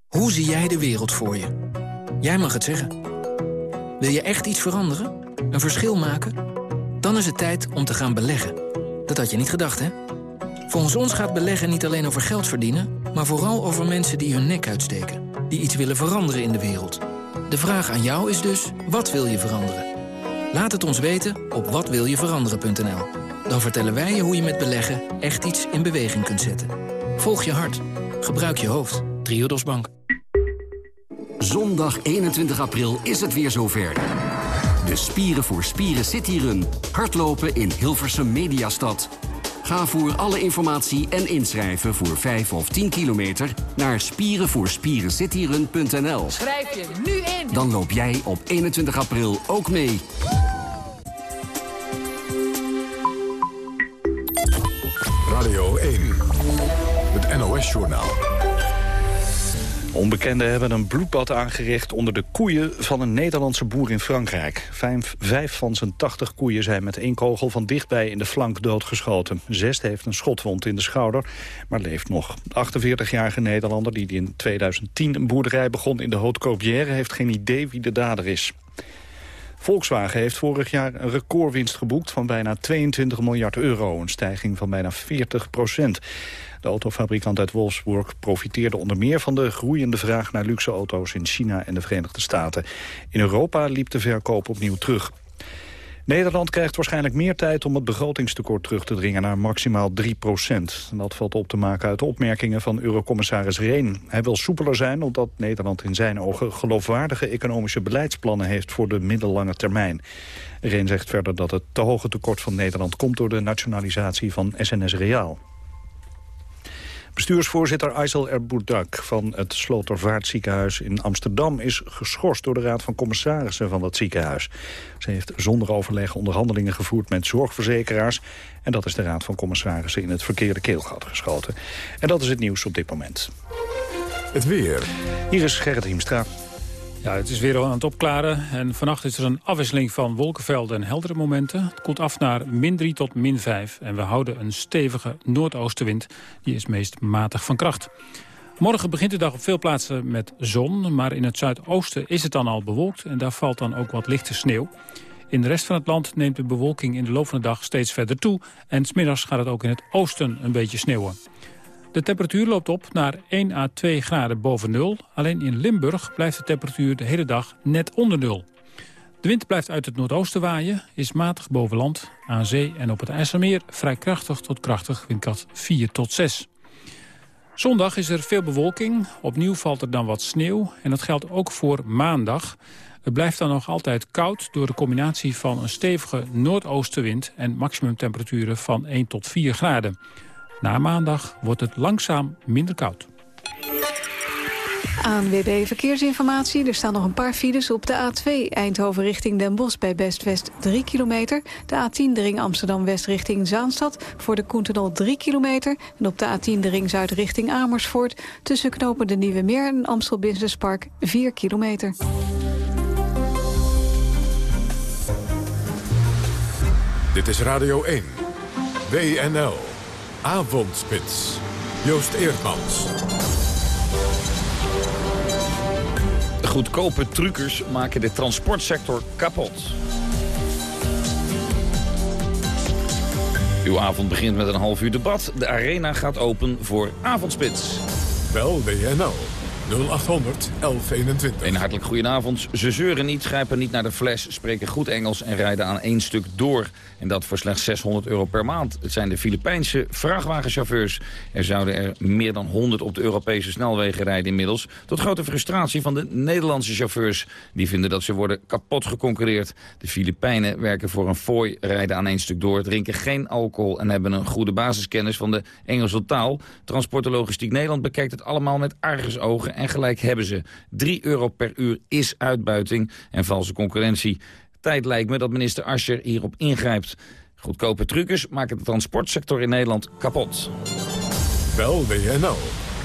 Hoe zie jij de wereld voor je? Jij mag het zeggen. Wil je echt iets veranderen? Een verschil maken? Dan is het tijd om te gaan beleggen. Dat had je niet gedacht, hè? Volgens ons gaat beleggen niet alleen over geld verdienen... maar vooral over mensen die hun nek uitsteken. Die iets willen veranderen in de wereld. De vraag aan jou is dus, wat wil je veranderen? Laat het ons weten op watwiljeveranderen.nl. Dan vertellen wij je hoe je met beleggen echt iets in beweging kunt zetten. Volg je hart. Gebruik je hoofd. Triodos Bank. Zondag 21 april is het weer zover. De Spieren voor Spieren Cityrun. Hardlopen in Hilversum Mediastad. Ga voor alle informatie en inschrijven voor 5 of 10 kilometer... naar spierenvoorspierencityrun.nl. Schrijf je nu in. Dan loop jij op 21 april ook mee. Radio 1, het NOS-journaal. Onbekenden hebben een bloedbad aangericht onder de koeien van een Nederlandse boer in Frankrijk. Vijf, van zijn 80 koeien zijn met één kogel van dichtbij in de flank doodgeschoten. Zes heeft een schotwond in de schouder, maar leeft nog. De 48-jarige Nederlander die in 2010 een boerderij begon in de Haute-Corbière... heeft geen idee wie de dader is. Volkswagen heeft vorig jaar een recordwinst geboekt van bijna 22 miljard euro. Een stijging van bijna 40 procent. De autofabrikant uit Wolfsburg profiteerde onder meer van de groeiende vraag naar luxe auto's in China en de Verenigde Staten. In Europa liep de verkoop opnieuw terug. Nederland krijgt waarschijnlijk meer tijd om het begrotingstekort terug te dringen naar maximaal 3 procent. Dat valt op te maken uit de opmerkingen van eurocommissaris Reen. Hij wil soepeler zijn omdat Nederland in zijn ogen geloofwaardige economische beleidsplannen heeft voor de middellange termijn. Reen zegt verder dat het te hoge tekort van Nederland komt door de nationalisatie van SNS Reaal. Bestuursvoorzitter Aysel Erboudak van het Slotervaartziekenhuis in Amsterdam is geschorst door de Raad van Commissarissen van dat ziekenhuis. Ze heeft zonder overleg onderhandelingen gevoerd met zorgverzekeraars en dat is de Raad van Commissarissen in het verkeerde keelgat geschoten. En dat is het nieuws op dit moment. Het weer. Hier is Gerrit Hiemstra. Ja, het is weer aan het opklaren en vannacht is er een afwisseling van wolkenvelden en heldere momenten. Het koelt af naar min 3 tot min 5 en we houden een stevige noordoostenwind. Die is meest matig van kracht. Morgen begint de dag op veel plaatsen met zon, maar in het zuidoosten is het dan al bewolkt en daar valt dan ook wat lichte sneeuw. In de rest van het land neemt de bewolking in de loop van de dag steeds verder toe en smiddags gaat het ook in het oosten een beetje sneeuwen. De temperatuur loopt op naar 1 à 2 graden boven nul. Alleen in Limburg blijft de temperatuur de hele dag net onder nul. De wind blijft uit het noordoosten waaien, is matig boven land, aan zee en op het IJsselmeer vrij krachtig tot krachtig, windkracht 4 tot 6. Zondag is er veel bewolking, opnieuw valt er dan wat sneeuw en dat geldt ook voor maandag. Het blijft dan nog altijd koud door de combinatie van een stevige noordoostenwind en maximumtemperaturen van 1 tot 4 graden. Na maandag wordt het langzaam minder koud. ANWB Verkeersinformatie. Er staan nog een paar files op de A2 Eindhoven richting Den Bosch bij Best-West 3 kilometer. De A10 de ring Amsterdam-West richting Zaanstad voor de Koentenol 3 kilometer. En op de A10 de ring Zuid richting Amersfoort tussen knopen de Nieuwe Meer en Amstel Business Park 4 kilometer. Dit is Radio 1. WNL. Avondspits. Joost Eerdmans. Goedkope truckers maken de transportsector kapot. Uw avond begint met een half uur debat. De arena gaat open voor avondspits. Bel WNL 0800 1121. Een hartelijk goedenavond. Ze zeuren niet, grijpen niet naar de fles, spreken goed Engels en rijden aan één stuk door. En dat voor slechts 600 euro per maand. Het zijn de Filipijnse vrachtwagenchauffeurs. Er zouden er meer dan 100 op de Europese snelwegen rijden inmiddels. Tot grote frustratie van de Nederlandse chauffeurs. Die vinden dat ze worden kapot geconcurreerd. De Filipijnen werken voor een fooi, rijden aan één stuk door, drinken geen alcohol... en hebben een goede basiskennis van de Engelse taal. Transport en Logistiek Nederland bekijkt het allemaal met argusogen en gelijk hebben ze. 3 euro per uur is uitbuiting en valse concurrentie. Tijd lijkt me dat minister Ascher hierop ingrijpt. Goedkope trucjes maken de transportsector in Nederland kapot. Bel WNL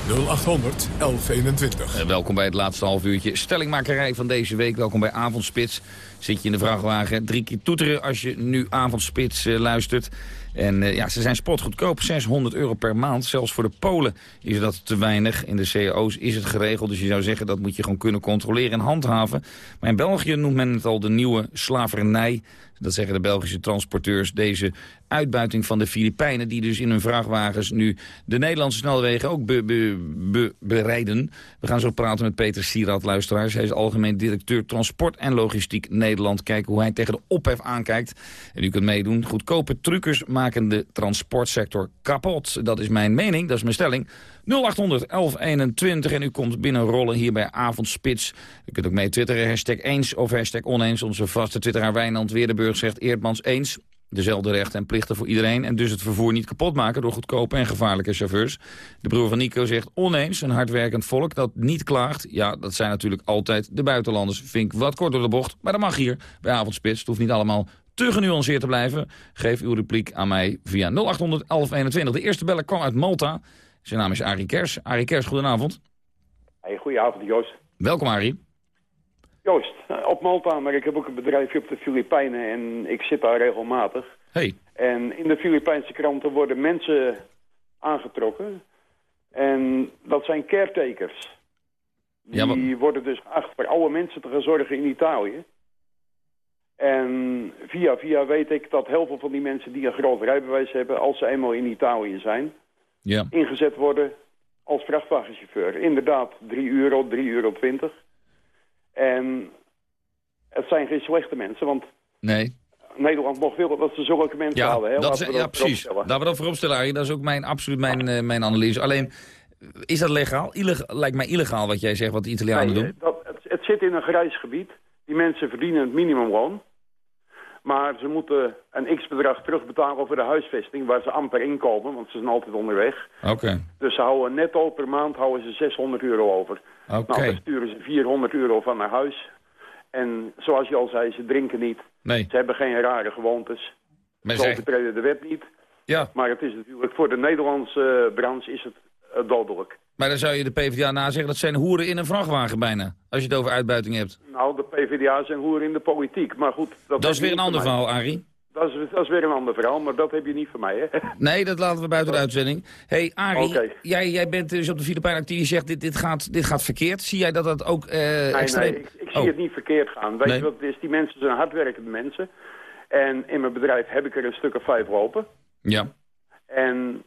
0800 1121. Uh, welkom bij het laatste half uurtje stellingmakerij van deze week. Welkom bij Avondspits. Zit je in de vrachtwagen, drie keer toeteren als je nu Avondspits uh, luistert. En uh, ja, ze zijn spotgoedkoop, 600 euro per maand. Zelfs voor de Polen is dat te weinig. In de cao's is het geregeld, dus je zou zeggen... dat moet je gewoon kunnen controleren en handhaven. Maar in België noemt men het al de nieuwe slavernij. Dat zeggen de Belgische transporteurs. Deze uitbuiting van de Filipijnen... die dus in hun vrachtwagens nu de Nederlandse snelwegen ook be, be, be, bereiden. We gaan zo praten met Peter Sierat, luisteraars. Hij is algemeen directeur Transport en Logistiek Nederland. Kijken hoe hij tegen de ophef aankijkt. En u kunt meedoen. Goedkope truckers maken de transportsector kapot. Dat is mijn mening, dat is mijn stelling. 0800 1121 en u komt binnenrollen hier bij Avondspits. U kunt ook mee twitteren, hashtag eens of hashtag oneens. Onze vaste twitteraar Wijnand Weerdenburg zegt Eerdmans eens. Dezelfde rechten en plichten voor iedereen en dus het vervoer niet kapot maken door goedkope en gevaarlijke chauffeurs. De broer van Nico zegt oneens, een hardwerkend volk dat niet klaagt. Ja, dat zijn natuurlijk altijd de buitenlanders. Vink wat kort door de bocht, maar dat mag hier bij Avondspits. Het hoeft niet allemaal te genuanceerd te blijven. Geef uw repliek aan mij via 0800 1121. De eerste beller kwam uit Malta. Zijn naam is Arie Kers. Arie Kers, goedenavond. Hey, goedenavond, Joost. Welkom, Arie. Joost, op Malta, maar ik heb ook een bedrijfje op de Filipijnen en ik zit daar regelmatig. Hey. En in de Filipijnse kranten worden mensen aangetrokken. En dat zijn caretakers. Die ja, worden dus geacht voor oude mensen te gaan zorgen in Italië. En via via weet ik dat heel veel van die mensen die een groot rijbewijs hebben... als ze eenmaal in Italië zijn, ja. ingezet worden als vrachtwagenchauffeur. Inderdaad, 3 euro, 3 euro 20. En het zijn geen slechte mensen, want nee. Nederland mocht willen dat ze zulke mensen ja, hadden. Hè? Dat is, ja, precies. Laten we dat vooropstellen, Arie. Dat is ook mijn, absoluut mijn, uh, mijn analyse. Alleen, is dat legaal? Illegaal, lijkt mij illegaal wat jij zegt, wat de Italianen nee, doen. Dat, het, het zit in een grijs gebied. Die mensen verdienen het minimumloon. Maar ze moeten een x-bedrag terugbetalen voor de huisvesting... waar ze amper inkomen, want ze zijn altijd onderweg. Oké. Okay. Dus ze houden netto per maand houden ze 600 euro over. Oké. Okay. Nou, dan sturen ze 400 euro van naar huis. En zoals je al zei, ze drinken niet. Nee. Ze hebben geen rare gewoontes. Maar ze overtreden de wet niet. Ja. Maar het is natuurlijk, voor de Nederlandse branche is het uh, dodelijk. Maar dan zou je de PvdA na zeggen, dat zijn hoeren in een vrachtwagen bijna. Als je het over uitbuiting hebt. Nou, de PvdA zijn hoeren in de politiek. Maar goed, dat, dat is weer een ander verhaal, Arie. Dat is, dat is weer een ander verhaal, maar dat heb je niet van mij, hè? Nee, dat laten we buiten de uitzending. hey, Arie, okay. jij, jij bent dus op de Filipijnen actief. Je zegt, dit, dit, gaat, dit gaat verkeerd. Zie jij dat dat ook uh, nee, extreem... Nee, ik, ik zie oh. het niet verkeerd gaan. Weet nee. je wat het is? Die mensen zijn hardwerkende mensen. En in mijn bedrijf heb ik er een stuk of vijf lopen. Ja. En...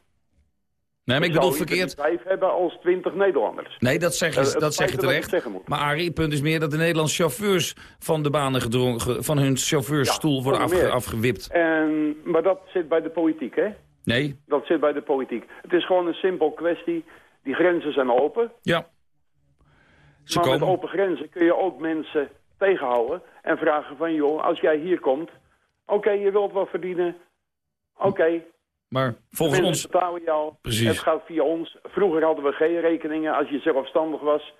Nee, maar ik bedoel verkeerd. vijf hebben als twintig Nederlanders. Nee, dat zeg je, uh, dat zeg je terecht. Maar Arie, het punt is meer dat de Nederlandse chauffeurs van de banen gedrongen, van hun chauffeursstoel ja, worden afge, afgewipt. En, maar dat zit bij de politiek, hè? Nee. Dat zit bij de politiek. Het is gewoon een simpel kwestie. Die grenzen zijn open. Ja. Ze maar komen. met open grenzen kun je ook mensen tegenhouden en vragen van, joh, als jij hier komt, oké, okay, je wilt wat verdienen, oké. Okay, maar volgens ons... betalen je al. Precies. Het gaat via ons. Vroeger hadden we geen rekeningen als je zelfstandig was.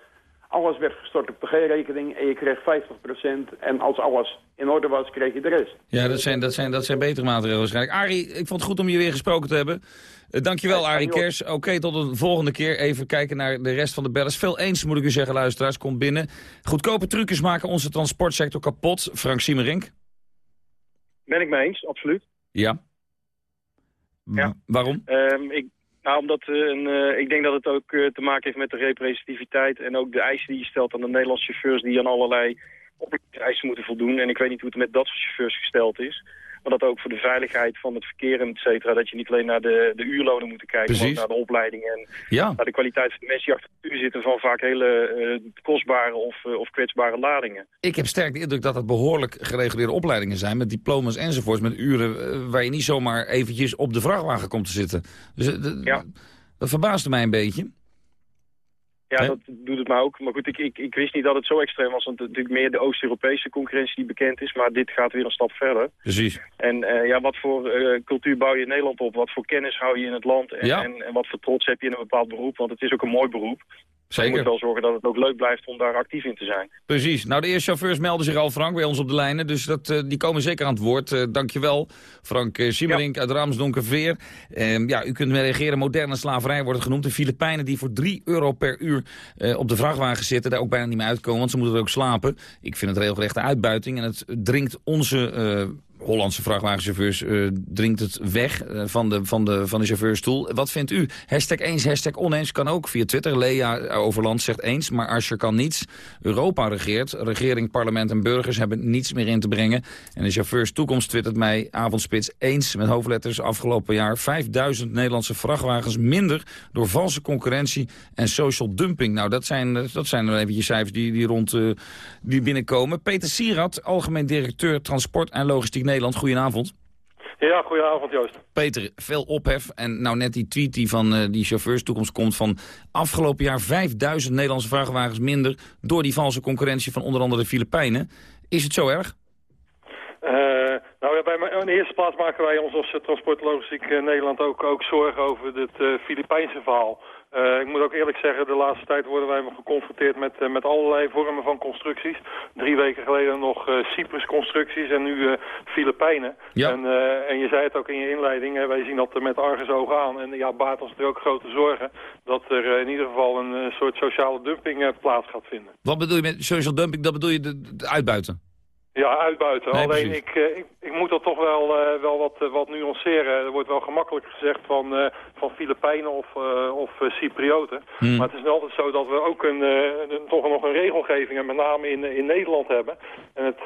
Alles werd gestort op de G-rekening en je kreeg 50%. En als alles in orde was, kreeg je de rest. Ja, dat zijn, dat zijn, dat zijn betere maatregelen waarschijnlijk. Arie, ik vond het goed om je weer gesproken te hebben. Uh, dankjewel, ja, Arie Kers. Oké, okay, tot een volgende keer. Even kijken naar de rest van de bellers. Veel eens, moet ik u zeggen, luisteraars. Komt binnen. Goedkope trucjes maken onze transportsector kapot. Frank Siemerink. Ben ik mee eens, absoluut. Ja. Ja. Waarom? Um, ik, Nou, omdat uh, een, uh, ik denk dat het ook uh, te maken heeft met de representativiteit en ook de eisen die je stelt aan de Nederlandse chauffeurs die aan allerlei eisen moeten voldoen. En ik weet niet hoe het met dat soort chauffeurs gesteld is. Maar dat ook voor de veiligheid van het verkeer en et cetera. Dat je niet alleen naar de, de uurlonen moet kijken, Precies. maar ook naar de opleiding. En Ja. naar de kwaliteit van de mensen die achter het uur zitten van vaak hele kostbare of, of kwetsbare ladingen. Ik heb sterk de indruk dat het behoorlijk gereguleerde opleidingen zijn... met diploma's enzovoorts, met uren uh, waar je niet zomaar eventjes op de vrachtwagen komt te zitten. Dus ja. dat verbaasde mij een beetje. Ja, He? dat doet het mij ook. Maar goed, ik, ik, ik wist niet dat het zo extreem was. Want het natuurlijk meer de Oost-Europese concurrentie die bekend is. Maar dit gaat weer een stap verder. Precies. En uh, ja, wat voor uh, cultuur bouw je in Nederland op? Wat voor kennis hou je in het land? En, ja. en, en wat voor trots heb je in een bepaald beroep? Want het is ook een mooi beroep. Zeker. Je moet wel zorgen dat het ook leuk blijft om daar actief in te zijn. Precies. Nou, de eerste chauffeurs melden zich al, Frank, bij ons op de lijnen. Dus dat, uh, die komen zeker aan het woord. Uh, dankjewel, Frank uh, Siemerink ja. uit Ramsdonkerveer. Uh, ja, u kunt reageren. Moderne slaverij wordt het genoemd. De Filipijnen die voor 3 euro per uur op de vrachtwagen zitten... daar ook bijna niet meer uitkomen, want ze moeten er ook slapen. Ik vind het regelrechte uitbuiting. En het dringt onze... Hollandse vrachtwagenchauffeurs uh, dringt het weg uh, van, de, van, de, van de chauffeurstoel. Wat vindt u? Hashtag eens, hashtag oneens kan ook via Twitter. Lea Overland zegt eens, maar Asscher kan niets. Europa regeert. Regering, parlement en burgers hebben niets meer in te brengen. En de chauffeurs toekomst twittert mij avondspits eens met hoofdletters afgelopen jaar. 5000 Nederlandse vrachtwagens minder door valse concurrentie en social dumping. Nou, dat zijn, dat zijn er eventjes cijfers die, die rond die binnenkomen. Peter Sierat, algemeen directeur transport en logistiek Nederland. Goedenavond. Ja, goedenavond Joost. Peter, veel ophef. En nou net die tweet die van uh, die chauffeurs toekomst komt van afgelopen jaar 5000 Nederlandse vrachtwagens minder door die valse concurrentie van onder andere de Filipijnen. Is het zo erg? Uh, nou ja, bij, in de eerste plaats maken wij ons als transportlogistiek uh, Nederland ook, ook zorgen over het Filipijnse verhaal. Uh, ik moet ook eerlijk zeggen, de laatste tijd worden wij geconfronteerd met, uh, met allerlei vormen van constructies. Drie weken geleden nog uh, Cyprus-constructies en nu Filipijnen. Ja. En, en je zei het ook in je inleiding, hè, wij zien dat met argusogen aan. En ja, baart ons er ook grote zorgen dat er in ieder geval een soort sociale dumping plaats gaat vinden. Wat bedoel je met social dumping? Dat bedoel je de, de uitbuiten? Ja, uitbuiten. Nee, Alleen ik, uh, ik, ik moet dat toch wel, uh, wel wat, uh, wat nuanceren. Er wordt wel gemakkelijk gezegd van, van Filipijnen of, of Cyprioten. Hmm. Maar het is altijd zo dat we ook een, een, toch nog een regelgeving, en met name in, in Nederland hebben. En het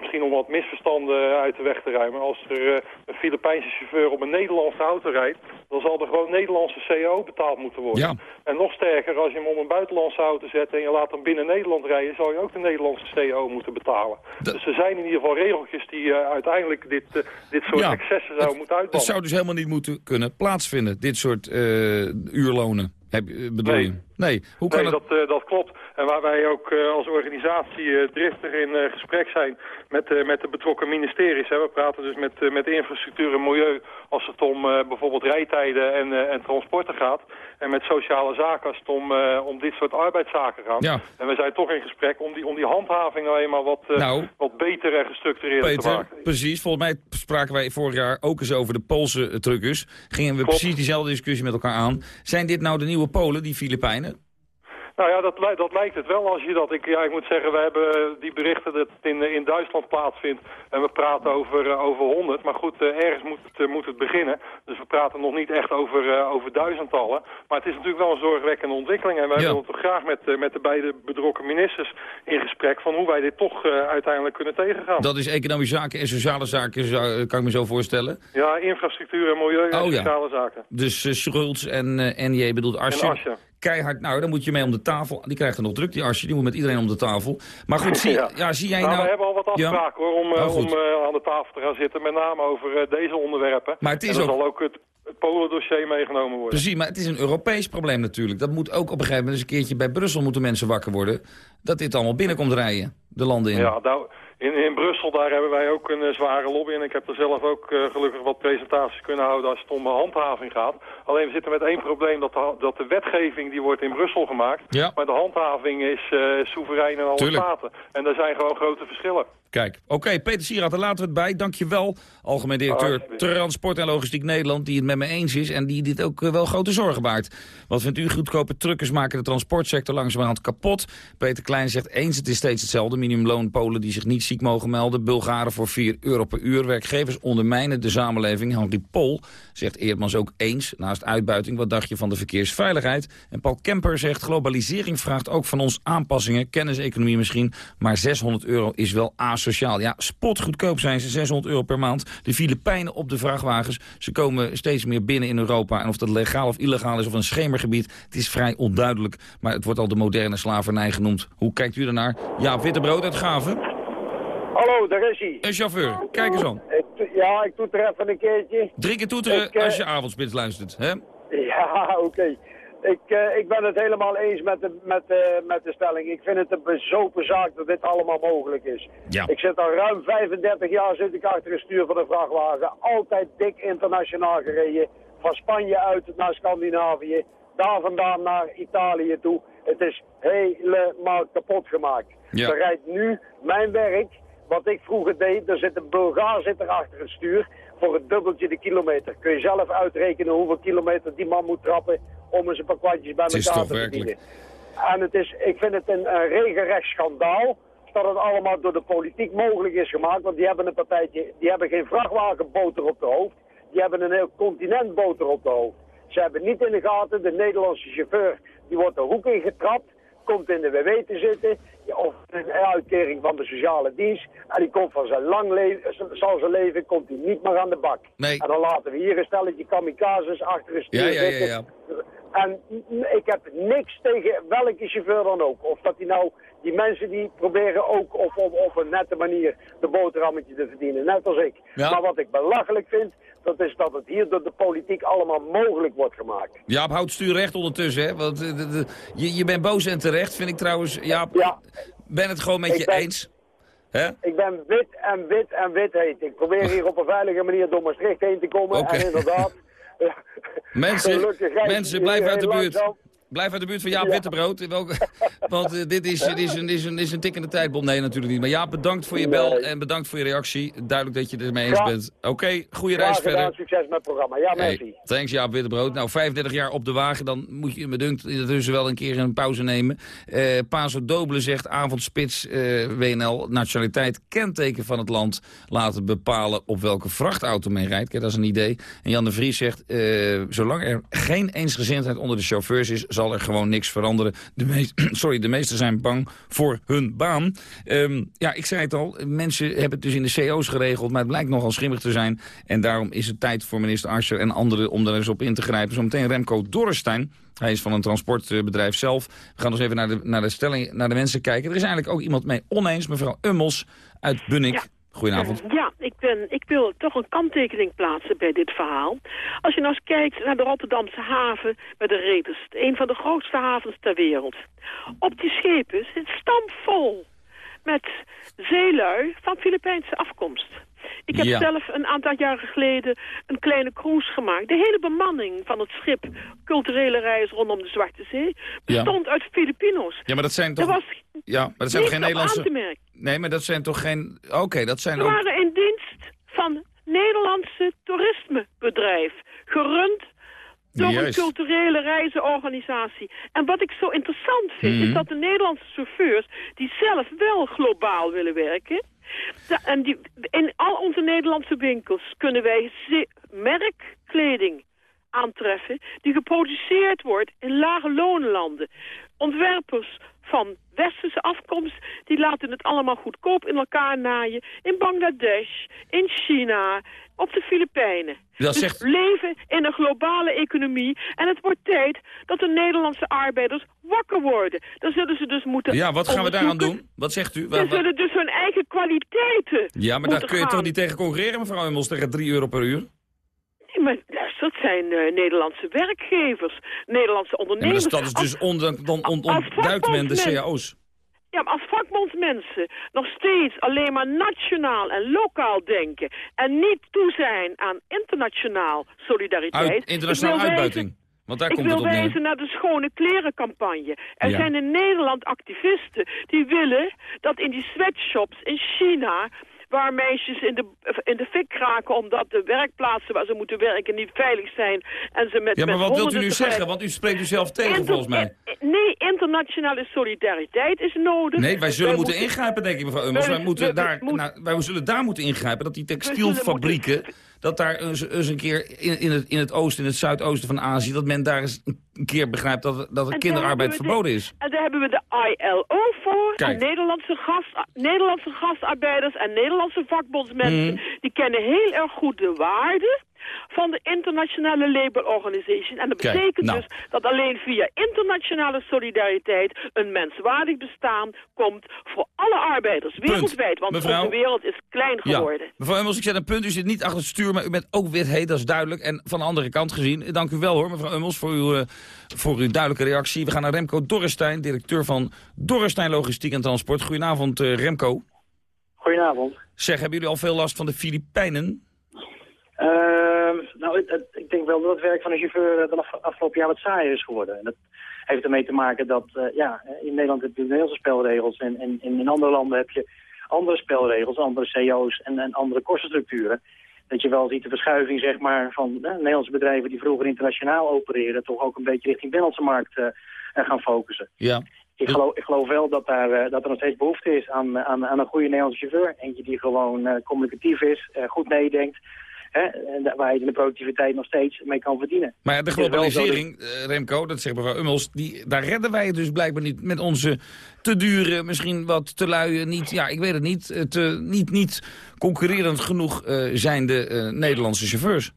misschien om wat misverstanden uit de weg te ruimen. Als er een Filipijnse chauffeur op een Nederlandse auto rijdt, dan zal er gewoon Nederlandse CO betaald moeten worden. Ja. En nog sterker, als je hem op een buitenlandse auto zet en je laat hem binnen Nederland rijden, zal je ook de Nederlandse CO moeten betalen. Dus er zijn in ieder geval regeltjes die uh, uiteindelijk dit, uh, dit soort ja, excessen zouden moeten uitbannen. Het zou dus helemaal niet moeten kunnen plaatsvinden, dit soort uh, uurlonen. Heb, bedoel nee. je? Nee, hoe kan nee, het... dat, dat klopt. En waar wij ook als organisatie driftig in gesprek zijn met, met de betrokken ministeries. Hè. We praten dus met, met infrastructuur en milieu als het om bijvoorbeeld rijtijden en, en transporten gaat. En met sociale zaken als het om, om dit soort arbeidszaken gaat. Ja. En we zijn toch in gesprek om die, om die handhaving nou eenmaal wat, nou, wat beter en gestructureerd Peter, te maken. precies. Volgens mij spraken wij vorig jaar ook eens over de Poolse truckers. Gingen we Klopt. precies diezelfde discussie met elkaar aan. Zijn dit nou de nieuwe Polen, die Filipijnen? Nou ja, dat, dat lijkt het wel als je dat... Ik, ja, ik moet zeggen, we hebben die berichten dat het in, in Duitsland plaatsvindt. En we praten over, uh, over 100. Maar goed, uh, ergens moet het, uh, moet het beginnen. Dus we praten nog niet echt over, over duizendtallen. Maar het is natuurlijk wel een zorgwekkende ontwikkeling. En wij Ja. willen toch graag met, met de beide bedrokken ministers in gesprek... van hoe wij dit toch uiteindelijk kunnen tegengaan. Dat is economische zaken en sociale zaken, kan ik me zo voorstellen. Ja, infrastructuur en milieu en Oh, ja. sociale zaken. Dus Schultz en uh, NJ bedoelt Asscher. Keihard, nou, dan moet je mee om de tafel. Die krijgt er nog druk, die Asscher. Die moet met iedereen om de tafel. Maar goed, zie, ja. Ja. zie jij nou, nou... we hebben al wat Ja. afspraken hoor, om, eh, Oh, goed. om eh, aan de tafel te gaan zitten. Met name over eh, deze onderwerpen. Maar het is en ook- zal ook het, het Polen-dossier meegenomen worden. Precies, maar het is een Europees probleem natuurlijk. Dat moet ook op een gegeven moment eens een keertje bij Brussel moeten mensen wakker worden. Dat dit allemaal binnenkomt rijden, de landen in. Ja, nou, in, in Brussel daar hebben wij ook een eh, zware lobby. En ik heb er zelf ook eh, gelukkig wat presentaties kunnen houden als het om de handhaving gaat. Alleen we zitten met één probleem, dat de, dat de wetgeving die wordt in Brussel gemaakt. Ja. Maar de handhaving is eh, soeverein in alle Tuurlijk. staten. En daar zijn gewoon grote verschillen. Kijk, oké, Peter Sieraad, daar laten we het bij. Dankjewel, algemeen directeur Transport en Logistiek Nederland... die het met me eens is en die dit ook eh, wel grote zorgen baart. Wat vindt u? Goedkope truckers maken de transportsector langzamerhand kapot. Peter Klein zegt eens, het is steeds hetzelfde. Minimumloon Polen die zich niet ziek mogen melden. Bulgaren voor 4 euro per uur. Werkgevers ondermijnen de samenleving. Henri Pol zegt Eerdmans ook eens. Naast uitbuiting, wat dacht je van de verkeersveiligheid? En Paul Kemper zegt, globalisering vraagt ook van ons aanpassingen. Kenniseconomie misschien, maar 600 euro is wel asociaal sociaal. Ja, spotgoedkoop zijn ze, 600 euro per maand. De Filipijnen op de vrachtwagens. Ze komen steeds meer binnen in Europa. En of dat legaal of illegaal is of een schemergebied, het is vrij onduidelijk. Maar het wordt al de moderne slavernij genoemd. Hoe kijkt u ernaar? Ja, Wittebrood uit Gaven. Hallo, daar is hij. Een chauffeur. Kijk eens aan. ja, ik toeter even een keertje. Drie keer toeteren Ik, eh, als je avondspits luistert, hè? Ja, oké. Ik, eh, ik ben het helemaal eens met de, met, de, met de stelling. Ik vind het een bezopen zaak dat dit allemaal mogelijk is. Ja. Ik zit al ruim 35 jaar zit ik achter het stuur van een vrachtwagen. Altijd dik internationaal gereden. Van Spanje uit naar Scandinavië. Daar vandaan naar Italië toe. Het is helemaal kapot gemaakt. Ja. Er rijdt nu mijn werk, wat ik vroeger deed. Er zit een Bulgaar zit er achter het stuur voor het dubbeltje de kilometer. Kun je zelf uitrekenen hoeveel kilometer die man moet trappen om eens een paar kwartjes bij Het is elkaar toch te werkelijk. verdienen. En het is, ik vind het een, een regelrecht schandaal dat het allemaal door de politiek mogelijk is gemaakt. Want die hebben een partijtje, die hebben geen vrachtwagenboter op de hoofd. Die hebben een heel continent boter op de hoofd. Ze hebben niet in de gaten, de Nederlandse chauffeur, die wordt de hoek ingetrapt, komt in de WW te zitten, of een uitkering van de sociale dienst. En die komt van zijn lang leven, zal zijn leven, komt hij niet meer aan de bak. Nee. En dan laten we hier een stelletje kamikazes achter een stuur Ja, ja, ja. En ik heb niks tegen welke chauffeur dan ook. Of dat die nou, die mensen die proberen ook op, op, op een nette manier de boterhammetje te verdienen, net als ik. Ja. Maar wat ik belachelijk vind, dat is dat het hier door de politiek allemaal mogelijk wordt gemaakt. Jaap, houd stuur recht ondertussen, hè? Want eh, de- de- je, je bent boos en terecht, vind ik trouwens. Jaap, ben het gewoon met Ik je ben- eens. Hè? Ik ben wit en wit en wit heet. Ik probeer hier op een veilige manier door Maastricht heen te komen. En inderdaad... ja, Mensen, mensen blijf uit de buurt. langzaam. Blijf uit de buurt van Jaap Ja. Wittebrood. Welke- Want eh, dit, is, dit, is een, is een, is een tikkende tijdbom. Nee, natuurlijk niet. Maar Jaap, bedankt voor je bel en bedankt voor je reactie. Duidelijk dat je het ermee eens Ja. bent. Oké, goede reis gedaan, verder. succes met het programma. Ja, Hey, merci. thanks Jaap Wittebrood. Nou, 35 jaar op de wagen, dan moet je me dunkt intussen wel een keer een pauze nemen. Eh Paso Doble zegt avondspits eh, WNL nationaliteit kenteken van het land laten bepalen op welke vrachtauto men rijdt. Kijk, dat is een idee. En Jan de Vries zegt, zolang er geen eensgezindheid onder de chauffeurs is, er gewoon niks veranderen. De, meest, sorry, de meesten zijn bang voor hun baan. Ehm, ja, ik zei het al, mensen hebben het dus in de CO's geregeld, maar het blijkt nogal schimmig te zijn. En daarom is het tijd voor minister Asscher en anderen om daar eens op in te grijpen. Zometeen Remco Dorrestein. Hij is van een transportbedrijf zelf. We gaan dus even naar de, naar, de stelling, naar de mensen kijken. Er is eigenlijk ook iemand mee oneens, mevrouw Ummels uit Bunnik. Goedenavond. Ja, ik, ben, ik wil toch een kanttekening plaatsen bij dit verhaal. Als je nou eens kijkt naar de Rotterdamse haven bij de Reders. Een van de grootste havens ter wereld. Op die schepen zit stampvol met zeelui van Filipijnse afkomst. Ik heb Ja. zelf een aantal jaren geleden een kleine cruise gemaakt. De hele bemanning van het schip Culturele Reis rondom de Zwarte Zee bestond uit Filipino's. Ja, maar dat zijn Er toch... was Ja, maar dat zijn toch geen Nederlandse... Nee, maar dat zijn toch geen... Oké, dat zijn Ze ook... waren in dienst van Nederlandse toerismebedrijf. Gerund door Juist. een culturele reizenorganisatie. En wat ik zo interessant vind, Mhm. is dat de Nederlandse chauffeurs... die zelf wel globaal willen werken... en in al onze Nederlandse winkels kunnen wij merkkleding aantreffen... die geproduceerd wordt in lage lonenlanden. Ontwerpers van westerse afkomst... die laten het allemaal goedkoop in elkaar naaien... in Bangladesh, in China, op de Filipijnen. Dat dus zegt- we leven in een globale economie... en het wordt tijd dat de Nederlandse arbeiders wakker worden. Dan zullen ze dus moeten Ja, wat gaan we daaraan doen? Wat zegt u? Ze waar- zullen dus hun eigen kwaliteiten Ja, maar daar kun je gaan. toch niet tegen concurreren, mevrouw Ummels, tegen 3 euro per uur? Maar luister, dat zijn eh, Nederlandse werkgevers, Nederlandse Ja, maar dat ondernemers. is, dat is dus on, dan, on, ontduikt men de cao's. Ja, maar als vakbondsmensen nog steeds alleen maar nationaal en lokaal denken... en niet toe zijn aan internationaal solidariteit... Uit, wil uitbuiting. Want daar ik komt wil het op neer. wijzen naar de schone klerencampagne. Er Ja. zijn in Nederland activisten die willen dat in die sweatshops in China waar meisjes in de, in de fik kraken omdat de werkplaatsen waar ze moeten werken niet veilig zijn. En ze met, Ja, maar met wat wilt u nu zeggen? Want u spreekt u zelf tegen, Inter- volgens mij. Nee, internationale solidariteit is nodig. Nee, wij zullen Wij moeten ingrijpen, denk ik, mevrouw Ummels. Wij- Wij, moeten daar, moet- nou, wij zullen daar moeten ingrijpen. Dat die textielfabrieken, dat daar eens, eens een keer in, in, het, in het oosten, in het zuidoosten van Azië... dat men daar eens een keer begrijpt dat, dat er kinderarbeid verboden de- is. En daar hebben we de ILO voor. Kijk. En Nederlandse, gast, Nederlandse gastarbeiders en Nederlandse vakbondsmensen... Mhm. die kennen heel erg goed de waarde van de Internationale Labour Organization. En dat Kijk, betekent nou. dus dat alleen via internationale solidariteit... een menswaardig bestaan komt voor alle arbeiders wereldwijd. Want Mevrouw? onze wereld is klein geworden. Ja. Mevrouw Ummels, ik zet een punt. U zit niet achter het stuur, maar u bent ook wit heet, dat is duidelijk. En van de andere kant gezien, eh, dank u wel hoor, mevrouw Ummels, voor uw, eh, voor uw duidelijke reactie. We gaan naar Remco Dorrestein, directeur van Dorrestein Logistiek en Transport. Goedenavond, eh, Remco. Goedenavond. Zeg, hebben jullie al veel last van de Filipijnen? Ehm, nou, het- het- ik denk wel dat het werk van een chauffeur eh, de af- afgelopen jaar wat saaier is geworden. En dat heeft ermee te maken dat, eh, ja, in Nederland heb je de Nederlandse spelregels en, en, en in andere landen heb je andere spelregels, andere CO's en, en andere kostenstructuren. Dat je wel ziet de verschuiving zeg maar, van eh, Nederlandse bedrijven die vroeger internationaal opereerden, toch ook een beetje richting de Nederlandse markt eh, gaan focussen. Ja. Ik geloof, ik geloof wel dat, daar, dat er nog steeds behoefte is aan, aan, aan een goede Nederlandse chauffeur. Eentje die gewoon communicatief is, goed meedenkt. Hè, waar je de productiviteit nog steeds mee kan verdienen. Maar ja, de dat- globalisering, eh, Remco, dat zegt mevrouw Ummels, die, daar redden wij het dus blijkbaar niet met onze te dure, misschien wat te luie, niet, ja, ik weet het niet, eh, te, niet, niet concurrerend genoeg eh zijnde Nederlandse chauffeurs.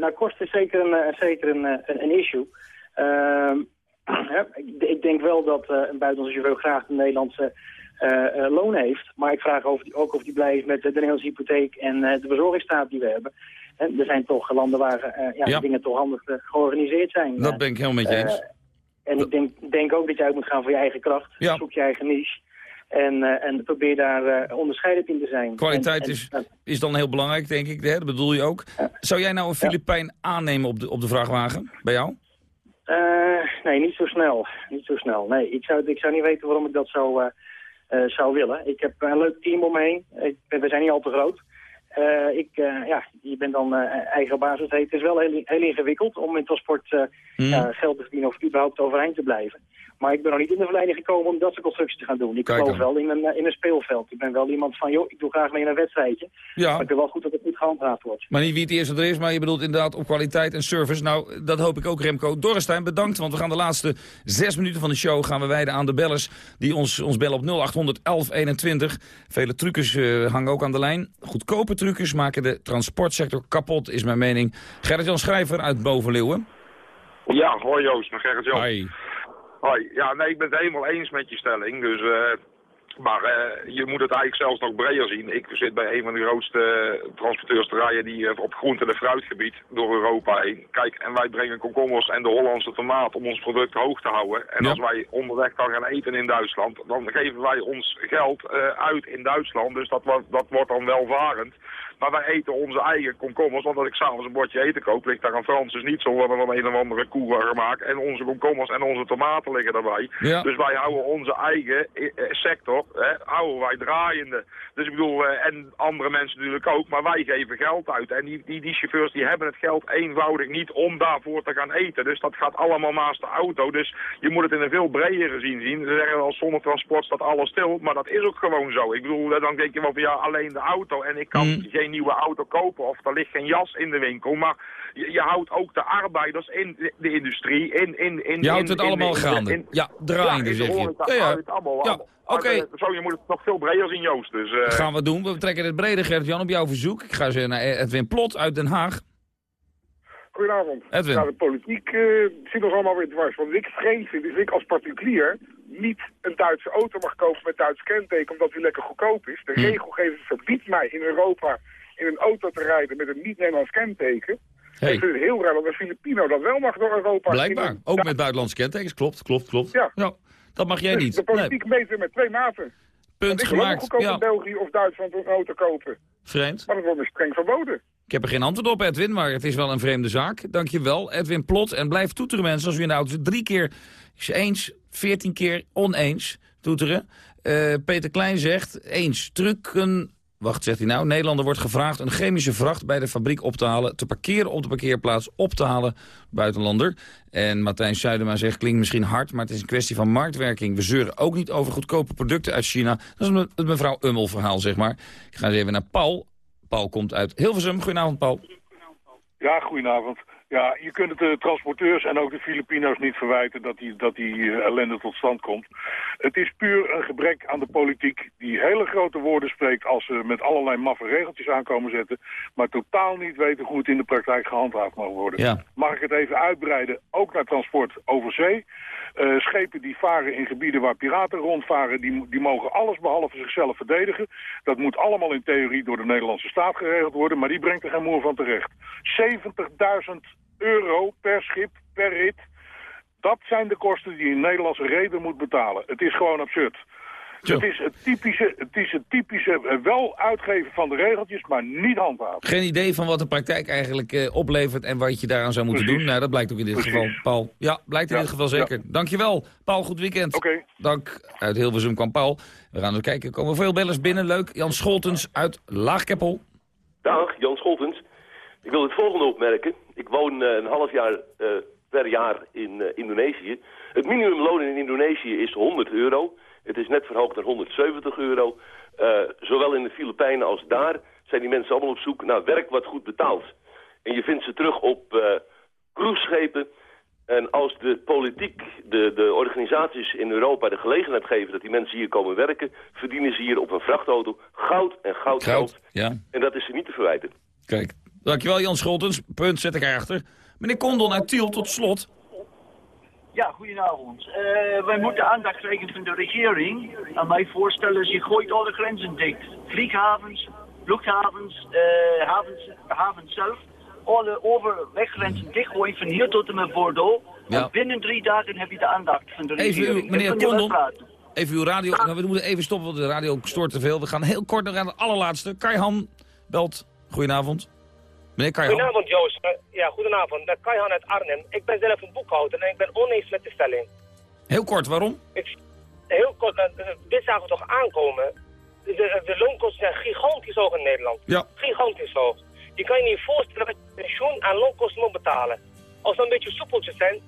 Nou, kosten is zeker een, zeker een, een, een issue. Ehm, ik, denk wel dat een buitenlandse chauffeur graag een Nederlandse eh, eh, loon heeft. Maar ik vraag die, ook of die blij is met de Nederlandse hypotheek en eh, de bezorgingsstaat die we hebben. En er zijn toch landen waar ja, Ja. dingen toch handig georganiseerd zijn. Dat ben ik helemaal met je eens. En ik denk, denk ook dat je uit moet gaan voor je eigen kracht. Ja. Zoek je eigen niche. En, en probeer daar eh, onderscheidend in te zijn. Kwaliteit En- en- is, is dan heel belangrijk, denk ik, hè? dat bedoel je ook. Zou jij nou een Filipijn aannemen op de, op de vrachtwagen, bij jou? Nee, niet zo snel. Niet zo snel. Nee, ik zou, ik zou niet weten waarom ik dat zou, zou willen. Ik heb een leuk team om me heen. Ik, we zijn niet al te groot. Eh, ik, eh, ja, je bent dan eh, eigen baas. Het, is wel heel, heel ingewikkeld om in transport Hmm. geld te verdienen of überhaupt overeind te blijven. Maar ik ben nog niet in de verleiding gekomen om dat soort constructies te gaan doen. Ik geloof wel in een, in een speelveld. Ik ben wel iemand van, joh, ik doe graag mee in een wedstrijdje. Ja. Maar ik wil wel goed dat het goed gehandhaafd wordt. Maar niet wie het eerste er is, maar je bedoelt inderdaad op kwaliteit en service. Nou, dat hoop ik ook, Remco. Dorrestein, bedankt, want we gaan de laatste zes minuten van de show gaan we wijden aan de bellers die ons, ons bellen op 0800 1121. Vele truckers eh, hangen ook aan de lijn. Goedkope truckers maken de transportsector kapot, is mijn mening. Gerrit-Jan Schrijver uit Bovenleeuwen. Ja, hoi Joost, met Gerrit Jan. Hoi. Hoi. Ja, nee, ik ben het helemaal eens met je stelling. Dus, eh, maar eh, je moet het eigenlijk zelfs nog breder zien. Ik zit bij een van de grootste eh, transporteursterijen die eh, op groente- en fruitgebied door Europa heen. Kijk, en wij brengen komkommers en de Hollandse tomaat om ons product hoog te houden. En Ja. als wij onderweg dan gaan eten in Duitsland, dan geven wij ons geld uit in Duitsland. Dus dat, wordt- dat wordt dan welvarend. Maar wij eten onze eigen komkommers, want als ik s'avonds een bordje eten koop, ligt daar een Franse niet zo worden van een of andere koe gemaakt. En onze komkommers en onze tomaten liggen daarbij. Ja. Dus wij houden onze eigen eh, eh, sector, hè, houden wij draaiende. Dus ik bedoel, eh, en andere mensen natuurlijk ook, maar wij geven geld uit. En die, die, die chauffeurs die hebben het geld eenvoudig niet om daarvoor te gaan eten. Dus dat gaat allemaal naast de auto. Dus je moet het in een veel bredere zin zien. Ze zeggen wel, zonder transport staat alles stil, maar dat is ook gewoon zo. Ik bedoel, dan denk je wel van ja, alleen de auto en ik kan Mm. geen nieuwe auto kopen of er ligt geen jas in de winkel. Maar je, je houdt ook de arbeiders in de, de industrie, in... in, in Je houdt in- het allemaal in- gaande. in- Ja, draaiende zeg je. Ja, ja. houdt het allemaal, Ja, allemaal. oké. Maar, eh, Zo, je moet het nog veel breder zien, Joost. Dus, eh, gaan we doen. We trekken het breder, Gerrit-Jan, op jouw verzoek. Ik ga ze naar Edwin Plot uit Den Haag. Goedenavond. Edwin. Ja, de politiek eh zit ons allemaal weer dwars. Want wat ik vreemd vind, is dat ik als particulier niet een Duitse auto mag kopen met Duits kenteken, omdat die lekker goedkoop is. De Hm. regelgeving verbiedt mij in Europa in een auto te rijden met een niet-Nederlands kenteken. Hey. Ik vind het heel raar dat een Filipino dat wel mag door Europa. Blijkbaar. Ook met buitenlandse kentekens. Klopt, klopt, klopt. Ja. Dat mag jij Dus niet. De Nee. politiek meet weer met twee maten. Punt ik wil ook gemaakt. goedkoop Ja. in België of Duitsland een auto kopen. Vreemd. Maar dat wordt me streng verboden. Ik heb er geen antwoord op, Edwin, maar het is wel een vreemde zaak. Dankjewel, Edwin Plot. En blijf toeteren, mensen, als u in de auto zit. Drie keer is eens, veertien keer oneens toeteren. Eh, Peter Klein zegt, eens, trucken... Wacht, zegt hij nou. Nederlander wordt gevraagd een chemische vracht bij de fabriek op te halen... te parkeren op de parkeerplaats, op te halen, buitenlander. En Martijn Zuidema zegt, klinkt misschien hard... maar het is een kwestie van marktwerking. We zeuren ook niet over goedkope producten uit China. Dat is het mevrouw Ummel verhaal, zeg maar. Ik ga eens even naar Paul. Paul komt uit Hilversum. Goedenavond, Paul. Ja, goedenavond. Ja, je kunt het de transporteurs en ook de Filipino's niet verwijten dat die, dat die eh, ellende tot stand komt. Het is puur een gebrek aan de politiek die hele grote woorden spreekt als ze met allerlei maffe regeltjes aankomen zetten, maar totaal niet weten hoe het in de praktijk gehandhaafd mag worden. Ja. Mag ik het even uitbreiden, ook naar transport over zee? Eh, schepen die varen in gebieden waar piraten rondvaren, die, die mogen alles behalve zichzelf verdedigen. Dat moet allemaal in theorie door de Nederlandse staat geregeld worden, maar die brengt er geen moer van terecht. 70.000 euro per schip, per rit. Dat zijn de kosten die een Nederlandse reder moet betalen. Het is gewoon absurd. Het is het typische, het is het typische eh, wel uitgeven van de regeltjes, maar niet handhaven. Geen idee van wat de praktijk eigenlijk eh, oplevert en wat je daaraan zou moeten Precies. doen. Nou, dat blijkt ook in dit Precies. geval, Paul. Ja, blijkt in Ja, dit geval zeker. Dankjewel, Paul. Goed weekend. Oké. Dank. Uit Hilversum kwam Paul. We gaan eens kijken. Er komen veel bellers binnen. Leuk. Jan Scholtens uit Laagkeppel. Dag, Jan Scholtens. Ik wil het volgende opmerken. Ik woon eh, een half jaar eh, per jaar in eh, Indonesië. Het minimumloon in Indonesië is 100 euro. Het is net verhoogd naar 170 euro. Zowel in de Filipijnen als daar zijn die mensen allemaal op zoek naar werk wat goed betaalt. En je vindt ze terug op eh cruiseschepen. En als de politiek, de, de organisaties in Europa de gelegenheid geven dat die mensen hier komen werken, verdienen ze hier op een vrachtauto goud en goud geld. Goud. Ja. En dat is ze niet te verwijten. Kijk. Dankjewel, Jan Scholtens. Punt zet ik erachter. Meneer Kondon uit Tiel tot slot. Ja, goedenavond. Eh, wij moeten aandacht krijgen van de regering. Aan mij voorstellen, ze gooit alle grenzen dicht. Vlieghavens, luchthavens, eh, havens, havens zelf. Alle overweggrenzen dichtgooien van hier tot en met Bordeaux. Ja. En binnen drie dagen heb je de aandacht van de Even regering. uw, meneer je Kondon, even uw radio. Nou, we moeten even stoppen, want de radio stoort te veel. We gaan heel kort nog aan het allerlaatste. Kaihan belt. Goedenavond. Meneer Kaihan. Goedenavond Joost. Eh, Ja, goedenavond. Dat Kaihan uit Arnhem. Ik ben zelf een boekhouder en ik ben oneens met de stelling. Heel kort, waarom? Ik, heel kort, eh, eh, dit zagen we toch aankomen. De, de, loonkosten zijn gigantisch hoog in Nederland. Ja. Gigantisch hoog. Je kan je niet voorstellen dat je pensioen aan loonkosten moet betalen. Als we een beetje soepeltjes zijn,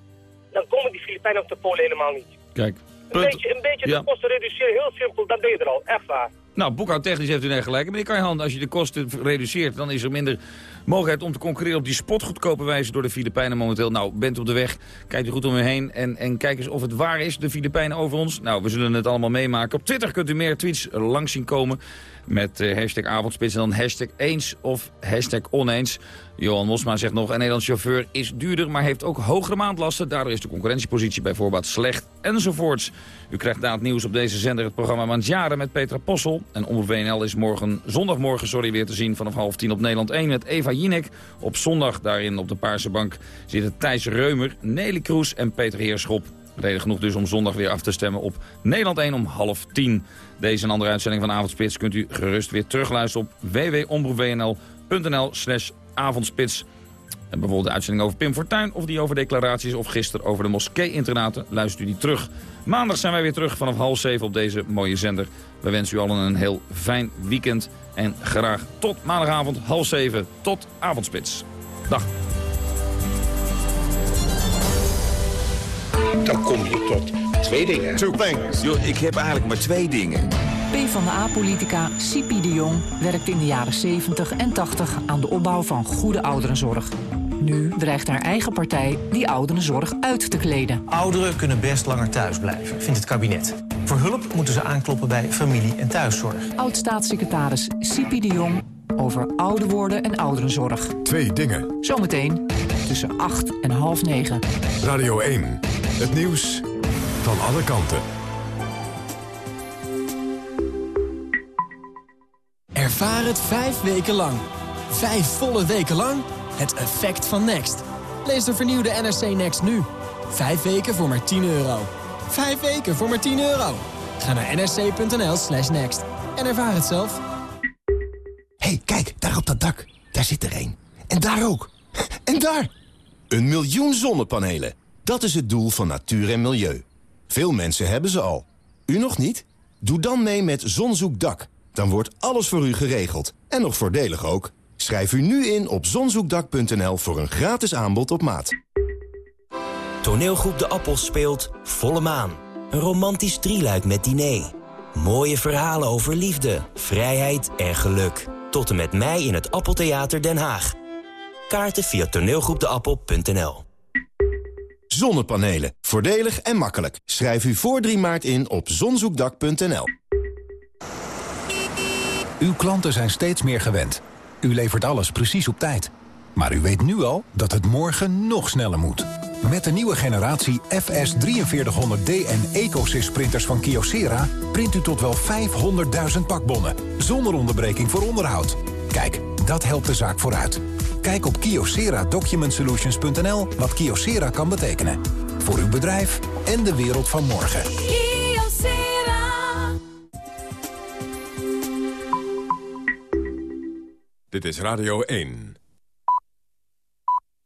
dan komen die Filipijnen of de Polen helemaal niet. Kijk. Een beetje, een beetje Ja. de kosten reduceren, heel simpel, dan ben je er al. Echt waar. Nou, boekhoudtechnisch heeft u net gelijk. Meneer Kaihan, als je de kosten reduceert... dan is er minder mogelijkheid om te concurreren op die spotgoedkope wijze... door de Filipijnen momenteel. Nou, bent op de weg, kijkt u goed om u heen... En, en kijk eens of het waar is, de Filipijnen over ons. Nou, we zullen het allemaal meemaken. Op Twitter kunt u meer tweets langs zien komen... met eh, hashtag avondspits en dan hashtag eens of hashtag oneens. Johan Mosma zegt nog, een Nederlands chauffeur is duurder... maar heeft ook hogere maandlasten. Daardoor is de concurrentiepositie bij slecht enzovoorts. U krijgt na het nieuws op deze zender het programma Mandjaren met Petra Possel. En Omroep WNL is morgen, zondagmorgen sorry, weer te zien vanaf half tien op Nederland 1 met Eva Jinek. Op zondag daarin op de Paarse Bank zitten Thijs Reumer, Nelly Kroes en Peter Heerschop. Reden genoeg dus om zondag weer af te stemmen op Nederland 1 om half tien. Deze en andere uitzending van Avondspits kunt u gerust weer terugluisteren op www.omroepwnl.nl slash avondspits. Bijvoorbeeld de uitzending over Pim Fortuyn of die over declaraties... of gisteren over de moskee-internaten, luistert u die terug. Maandag zijn wij weer terug vanaf half zeven op deze mooie zender. We wensen u allen een heel fijn weekend en graag tot maandagavond half zeven tot avondspits. Dag. Dan kom je tot twee dingen. Two things. Yo, ik heb eigenlijk maar twee dingen. PvdA-politica Sipi de Jong werkt in de jaren 70 en 80 aan de opbouw van goede ouderenzorg. Nu dreigt haar eigen partij die ouderenzorg uit te kleden. Ouderen kunnen best langer thuis blijven, vindt het kabinet. Voor hulp moeten ze aankloppen bij familie- en thuiszorg. Oud-staatssecretaris Sipi de Jong over ouder worden en ouderenzorg. Twee dingen. Zometeen tussen 8 en half 9. Radio 1. Het nieuws van alle kanten. Ervaar het vijf weken lang. Vijf volle weken lang. Het effect van Next. Lees de vernieuwde NRC Next nu. Vijf weken voor maar 10 euro. Vijf weken voor maar 10 euro. Ga naar nsc.nl slash next en ervaar het zelf. hey, kijk, daar op dat dak. Daar zit er één. En daar ook. En daar! Een miljoen zonnepanelen. Dat is het doel van natuur en milieu. Veel mensen hebben ze al. U nog niet? Doe dan mee met Zonzoekdak. Dan wordt alles voor u geregeld. En nog voordelig ook. Schrijf u nu in op zonzoekdak.nl voor een gratis aanbod op maat. Toneelgroep De Appels speelt Volle Maan. Een romantisch drieluik met diner. Mooie verhalen over liefde, vrijheid en geluk. Tot en met mei in het Appeltheater Den Haag. Kaarten via toneelgroepdeappel.nl Zonnepanelen. Voordelig en makkelijk. Schrijf u voor 3 maart in op zonzoekdak.nl. Uw klanten zijn steeds meer gewend. U levert alles precies op tijd. Maar u weet nu al dat het morgen nog sneller moet. Met de nieuwe generatie FS 4300D en EcoSys printers van Kyocera... print u tot wel 500.000 pakbonnen, zonder onderbreking voor onderhoud. Kijk, dat helpt de zaak vooruit. Kijk op kyocera-document-solutions.nl wat Kyocera kan betekenen. Voor uw bedrijf en de wereld van morgen. Dit is Radio 1.